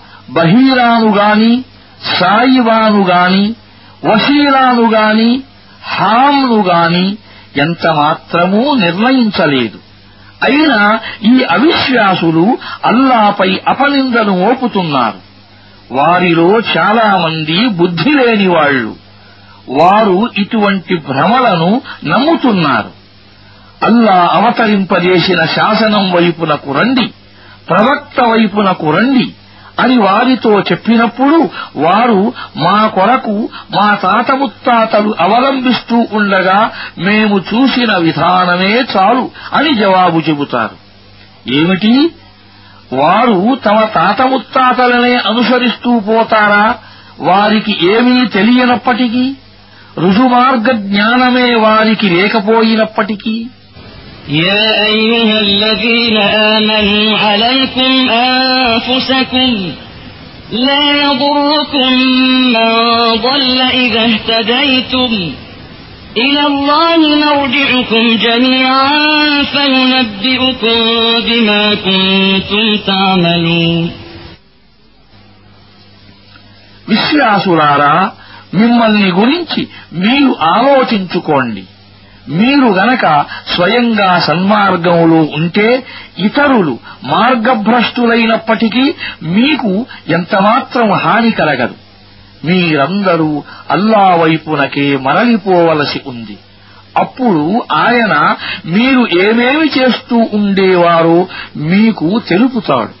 బహీరాను సాయివానుగాని సాయివాను గాని వసీలాను హామ్ను నిర్ణయించలేదు. అయినా ఈ అవిశ్వాసులు అల్లాపై అపనిందను మోపుతున్నారు. వారిలో చాలామంది బుద్ధి లేని వాళ్ళు. వారు ఇటువంటి భ్రమలను నమ్ముతున్నారు. అల్లా అవతరింపజేసిన శాసనం వైపునకు రండి ప్రవక్త వైపునకు రండి అని వారితో చెప్పినప్పుడు వారు మా కొరకు మా తాత ముత్తాతలు అవలంబిస్తూ ఉండగా మేము చూసిన విధానమే చాలు అని జవాబు చెబుతారు. ఏమిటి? వారు తమ తాత ముత్తాతలనే అనుసరిస్తూ పోతారా? వారికి ఏమీ తెలియనప్పటికీ? రుజుమార్గ జ్ఞానమే వారికి లేకపోయినప్పటికీ? يا أيها الذين آمنوا عليكم أنفسكم لا يضركم من ضل إذا اهتديتم إلى الله مرجعكم جميعا فينبئكم بما كنتم تعملون విశ్వాసులారా మిమ్మల్ని గురించి మీరు ఆలోచించుకోండి మీరు గనక స్వయంగా సన్మార్గంలో ఉంటే ఇతరులు మార్గభ్రష్టులైనప్పటికీ మీకు ఎంతమాత్రం హాని కలగదు. మీరందరూ అల్లా వైపునకే మరలిపోవలసి ఉంది. అప్పుడు ఆయన మీరు ఏమేమి చేస్తూ ఉండేవారో మీకు తెలుపుతాడు.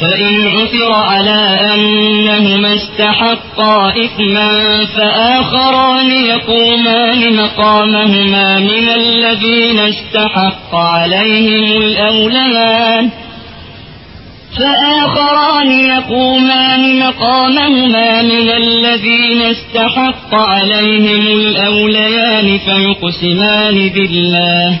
فإن عثر على أنهما استحقا إثما فآخران يقومان مقامهما من الذين استحق عليهم الأوليان فآخران يقومان مقامهما من الذين استحق عليهم الأوليان فيقسمان بالله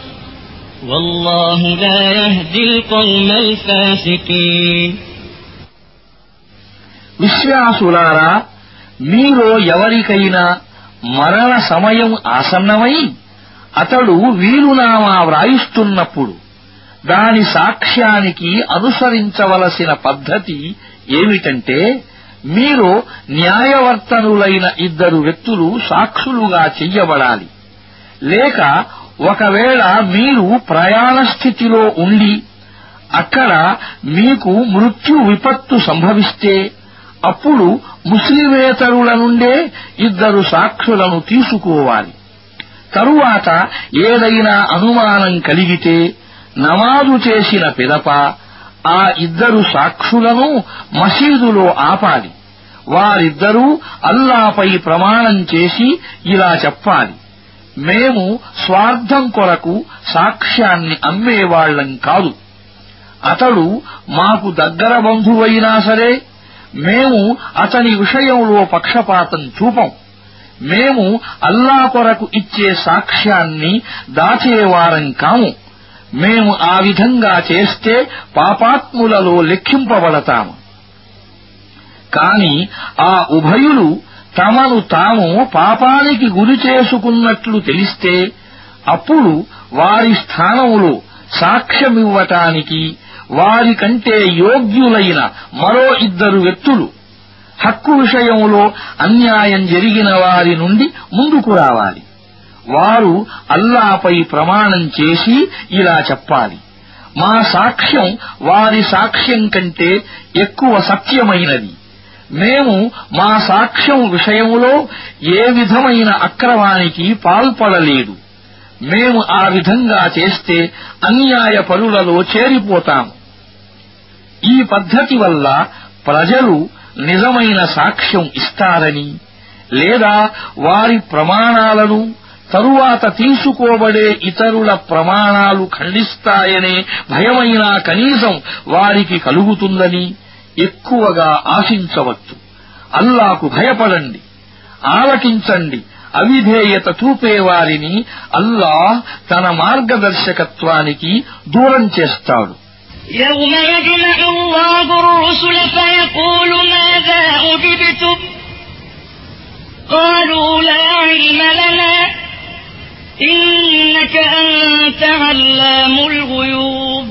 والله لا يهدي القوم الفاسقين విశ్వాసులారా మీలో ఎవరికైనా మరణ సమయం ఆసన్నమై అతడు వీలునామా వ్రాయిస్తున్నప్పుడు దాని సాక్ష్యానికి అనుసరించవలసిన పద్ధతి ఏమిటంటే మీరు న్యాయవర్తనులైన ఇద్దరు వ్యక్తులు సాక్షులుగా చెయ్యబడాలి లేక ఒకవేళ మీరు ప్రయాణ స్థితిలో ఉండి అక్కడ మీకు మృత్యు విపత్తు సంభవిస్తే అప్పుడు ముస్లిమేతరుల నుండే ఇద్దరు సాక్షులను తీసుకోవాలి. తరువాత ఏదైనా అనుమానం కలిగితే నమాజు చేసిన పిదప ఆ ఇద్దరు సాక్షులను మసీదులో ఆపాలి. వారిద్దరూ అల్లాపై ప్రమాణం చేసి ఇలా చెప్పాలి. మేము స్వార్థం కొరకు సాక్ష్యాన్ని అమ్మేవాళ్ళం కాదు. అతడు మాకు దగ్గర బంధువైనా సరే మేము అతని విషయంలో పక్షపాతం చూపం. మేము అల్లా కొరకు ఇచ్చే సాక్ష్యాన్ని దాచేవారం కాము. మేము ఆ విధంగా చేస్తే పాపాత్ములలో లెక్కింపబడతాము. కాని ఆ ఉభయులు తమను తాము పాపానికి గురి చేసుకున్నట్లు తెలిస్తే అప్పుడు వారి స్థానములో సాక్ష్యమివ్వటానికి వారి కంటే యోగ్యులైన మరో ఇద్దరు వ్యక్తులు. హక్కు విషయంలో అన్యాయం జరిగిన వారి నుండి ముందుకు రావాలి. వారు అల్లాపై ప్రమాణం చేసి ఇలా చెప్పాలి. మా సాక్ష్యం వారి సాక్ష్యం కంటే ఎక్కువ సత్యమైనది. మేము మా సాక్ష్యం విషయంలో ఏ విధమైన అక్రమానికి పాల్పడలేదు. మేము ఆ విధంగా చేస్తే అన్యాయ పరులలో చేరిపోతాము ఈ పద్ధతి వల్ల ప్రజలు నిజమైన సాక్ష్యం ఇస్తారని లేదా వారి ప్రమాణాలను తరువాత తీసుకోబడే ఇతరుల ప్రమాణాలు ఖండిస్తాయనే భయమైనా కనీసం వారికి కలుగుతుందని ఎక్కువగా ఆశించవచ్చు అల్లాకు భయపడండి ఆలకించండి అవిధేయత చూపేవారిని అల్లాహ్ తన మార్గదర్శకత్వానికి దూరం చేస్తాడు يوم يجمع الله الرسل فيقول ماذا أجبتم قالوا لا علم لنا إنك أنت علام الغيوب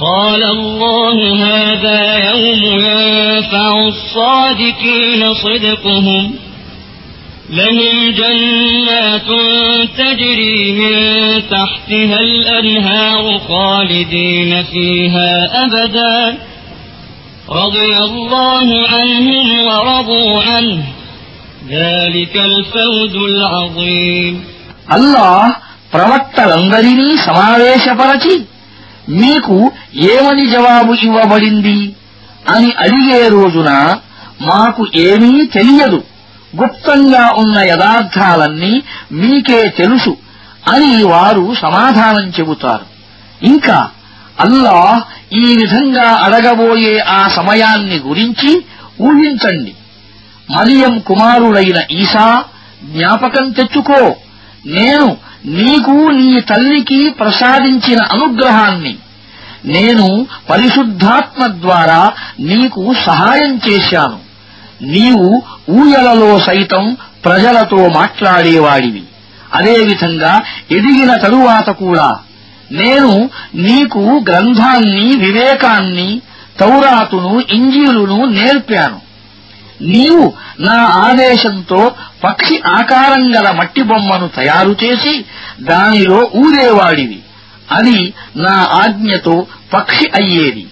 قال الله هذا يوم ينفع الصادقين صدقهم لهم جنات تجري من تحتها الأنهار خالدين فيها أبدا رضي الله عنهم ورضوا عنه ذلك الفوز العظيم అల్లాహ్ ప్రవక్తలందరినీ సమావేశపరచి మీకు ఏమని జవాబు ఇవ్వబడింది? అని అడిగే రోజున మాకు ఏమీ తెలియదు. గుప్తంగా ఉన్న యథార్థాలన్నీ మీకే తెలుసు అని వారు సమాధానం చెబుతారు. ఇంకా అల్లాహ్ ఈ విధంగా అడగబోయే ఆ సమయాన్ని గురించి ఊహించండి. మరియం కుమారుడైన ఈసా జ్ఞాపకం తెచ్చుకో. నేను నీకు నీ తల్లికి ప్రసాదించిన అనుగ్రహాన్ని నేను పరిశుద్ధాత్మ ద్వారా నీకు సహాయం చేశాను. నీవు ఊయలలో సైతం ప్రజలతో మాట్లాడేవాడివి. అదేవిధంగా ఎదిగిన తరువాత కూడా నేను నీకు గ్రంథాన్ని వివేకాన్ని తౌరాతును ఇంజీలును నేర్పాను. నీవు నా ఆదేశంతో పక్షి ఆకారం గల మట్టి బొమ్మను తయారు చేసి దానిలో ఊదేవాడివి అది నా ఆజ్ఞతో పక్షి అయ్యేది.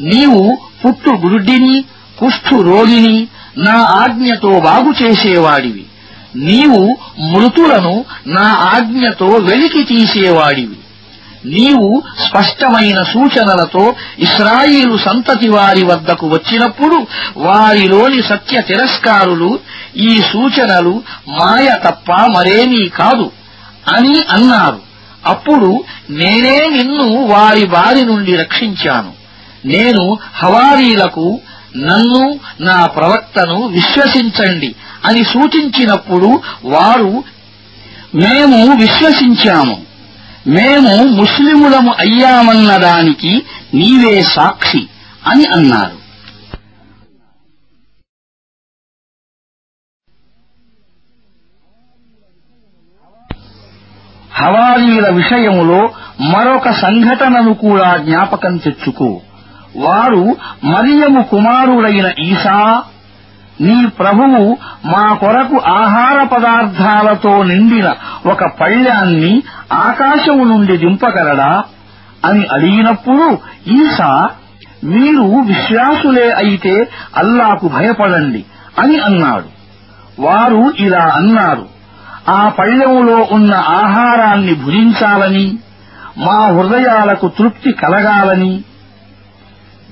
నీవు పుట్టు గురుడిని కుష్ఠు రోగిని నా ఆజ్ఞతో బాగు చేసేవాడివి. నీవు మృతులను నా ఆజ్ఞతో వెలికి తీసేవాడివి. నీవు స్పష్టమైన సూచనలతో ఇస్రాయిలు సంతతి వారి వద్దకు వచ్చినప్పుడు వారిలోని సత్య తిరస్కారులు ఈ సూచనలు మాయ తప్ప మరేమీ కాదు అని అన్నారు. అప్పుడు నేనే నిన్ను వారి బారి నుండి రక్షించాను. నేను హవారీలకు నన్ను నా ప్రవక్తను విశ్వసించండి అని సూచించినప్పుడు వారు మేము విశ్వసించాము. మేము ముస్లిములము అయ్యామన్నదానికి నీవే సాక్షి అని అన్నారు. హవారీల విషయములో మరొక సంఘటనను కూడా జ్ఞాపకం తెచ్చుకో. వారు మరియము కుమారుడైన ఈసా నీ ప్రభువు మా కొరకు ఆహార పదార్థాలతో నిండిన ఒక పళ్ళ్యాన్ని ఆకాశము నుండి దింపగలడా అని అడిగినప్పుడు ఈసా మీరు విశ్వాసులే అయితే అల్లాకు భయపడండి అని అన్నాడు. వారు ఇలా అన్నారు ఆ పళ్ళెములో ఉన్న ఆహారాన్ని భుజించాలని మా హృదయాలకు తృప్తి కలగాలని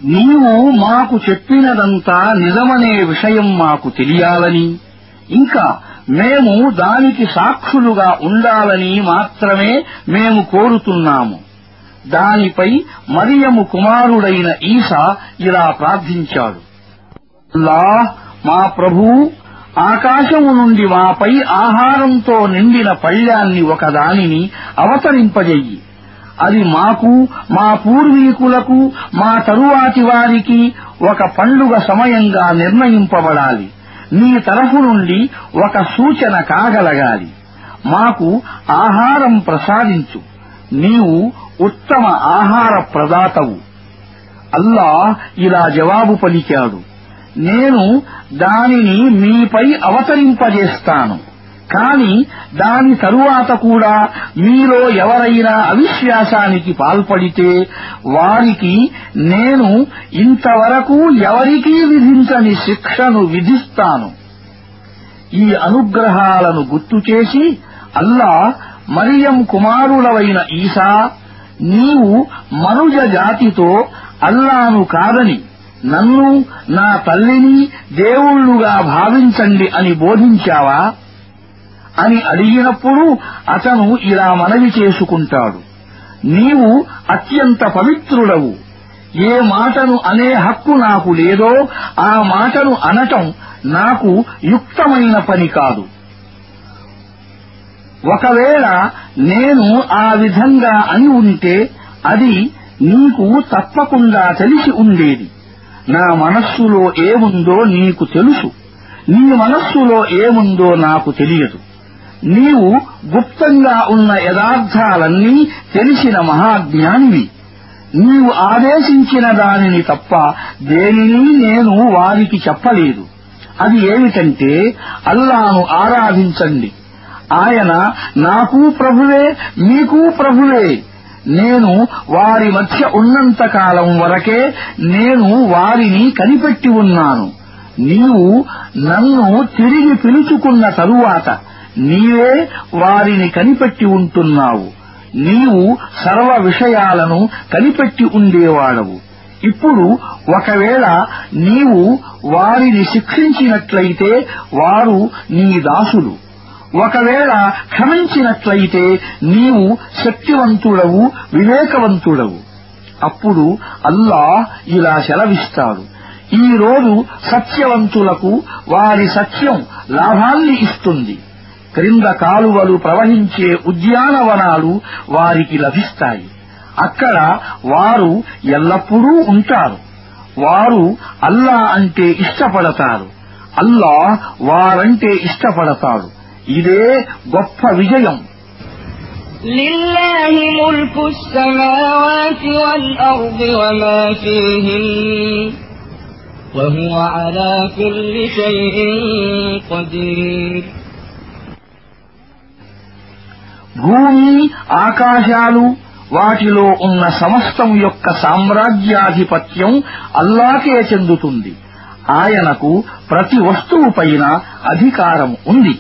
నీవు మాకు చెప్పినదంతా నిజమనే విషయం మాకు తెలియాలని. ఇంకా మేము దానికి సాక్షులుగా ఉండాలని మాత్రమే మేము కోరుతున్నాము. దానిపై మరియము కుమారుడైన ఈసా ఇలా ప్రార్థించాడు. లా మా ప్రభూ ఆకాశము నుండి మాపై ఆహారంతో నిండిన పళ్ళ్యాన్ని ఒకదానిని అవతరింపజెయ్యి. అది మాకు మా పూర్వీకులకు మా తరువాతి వారికి ఒక పండుగ సమయంగా నిర్ణయింపబడాలి. నీ తరఫు నుండి ఒక సూచన కాగలగాలి. మాకు ఆహారం ప్రసాదించు. నీవు ఉత్తమ ఆహార ప్రదాతవు. అల్లా ఇలా జవాబు పలికాడు. నేను దానిని మీపై అవతరింపజేస్తాను. కాని దాని తరువాత కూడా మీలో ఎవరైనా అవిశ్వాసానికి పాల్పడితే వారికి నేను ఇంతవరకు ఎవరికీ విధించని శిక్షను విధిస్తాను. ఈ అనుగ్రహాలను గుర్తు చేసి అల్లా మరియం కుమారులవైన ఈసా నీవు మనుజ జాతితో అల్లాను కాదని నన్ను నా తల్లిని దేవుళ్ళుగా భావించండి అని బోధించావా? అని అడిగినప్పుడు అతను ఇలా మనవి చేసుకుంటాడు. నీవు అత్యంత పవిత్రుడవు. ఏ మాటను అనే హక్కు నాకు లేదో ఆ మాటను అనటం నాకు యుక్తమైన పని కాదు. ఒకవేళ నేను ఆ విధంగా అని ఉంటే అది నీకు తప్పకుండా తెలిసి ఉండేది. నా మనస్సులో ఏముందో నీకు తెలుసు. నీ మనస్సులో ఏముందో నాకు తెలియదు. నీవు గుప్తంగా ఉన్న యథార్థాలన్నీ తెలిసిన మహాజ్ఞానివి. నీవు ఆదేశించిన దానిని తప్ప దేనిని నేను వారికి చెప్పలేదు. అది ఏమిటంటే అల్లాను ఆరాధించండి. ఆయన నాకు ప్రభువే మీకు ప్రభువే. నేను వారి మధ్య ఉన్నంత కాలం వరకే నేను వారిని కనిపెట్టి ఉన్నాను. నీవు నన్ను తిరిగి పిలుచుకున్న తరువాత నీవే వారిని కనిపెట్టి ఉంటున్నావు. నీవు సర్వ విషయాలను కనిపెట్టి ఉండేవాడవు. ఇప్పుడు ఒకవేళ నీవు వారిని శిక్షించినట్లయితే వారు నీ దాసులు. ఒకవేళ క్షమించినట్లయితే నీవు శక్తివంతుడవు వివేకవంతుడవు. అప్పుడు అల్లా ఇలా సెలవిస్తాడు. ఈ రోజు సత్యవంతులకు వారి సత్యం లాభాన్ని ఇస్తుంది. క్రింద కాలువలు ప్రవహించే ఉద్యానవనాలు వారికి లభిస్తాయి అక్కడ వారు ఎల్లప్పుడూ ఉంటారు వారు అల్లా అంటే ఇష్టపడతారు అల్లా వారంటే ఇష్టపడతాడు ఇదే గొప్ప విజయం لله ملك السماوات والأرض وما فيهن وهو على كل شيء قدير భూమి ఆకాశాలు వాటిలో ఉన్న సమస్తం యొక్క సామ్రాజ్యాధిపత్యం అల్లాకే చెందుతుంది. ఆయనకు ప్రతి వస్తువుపైన అధికారం ఉంది.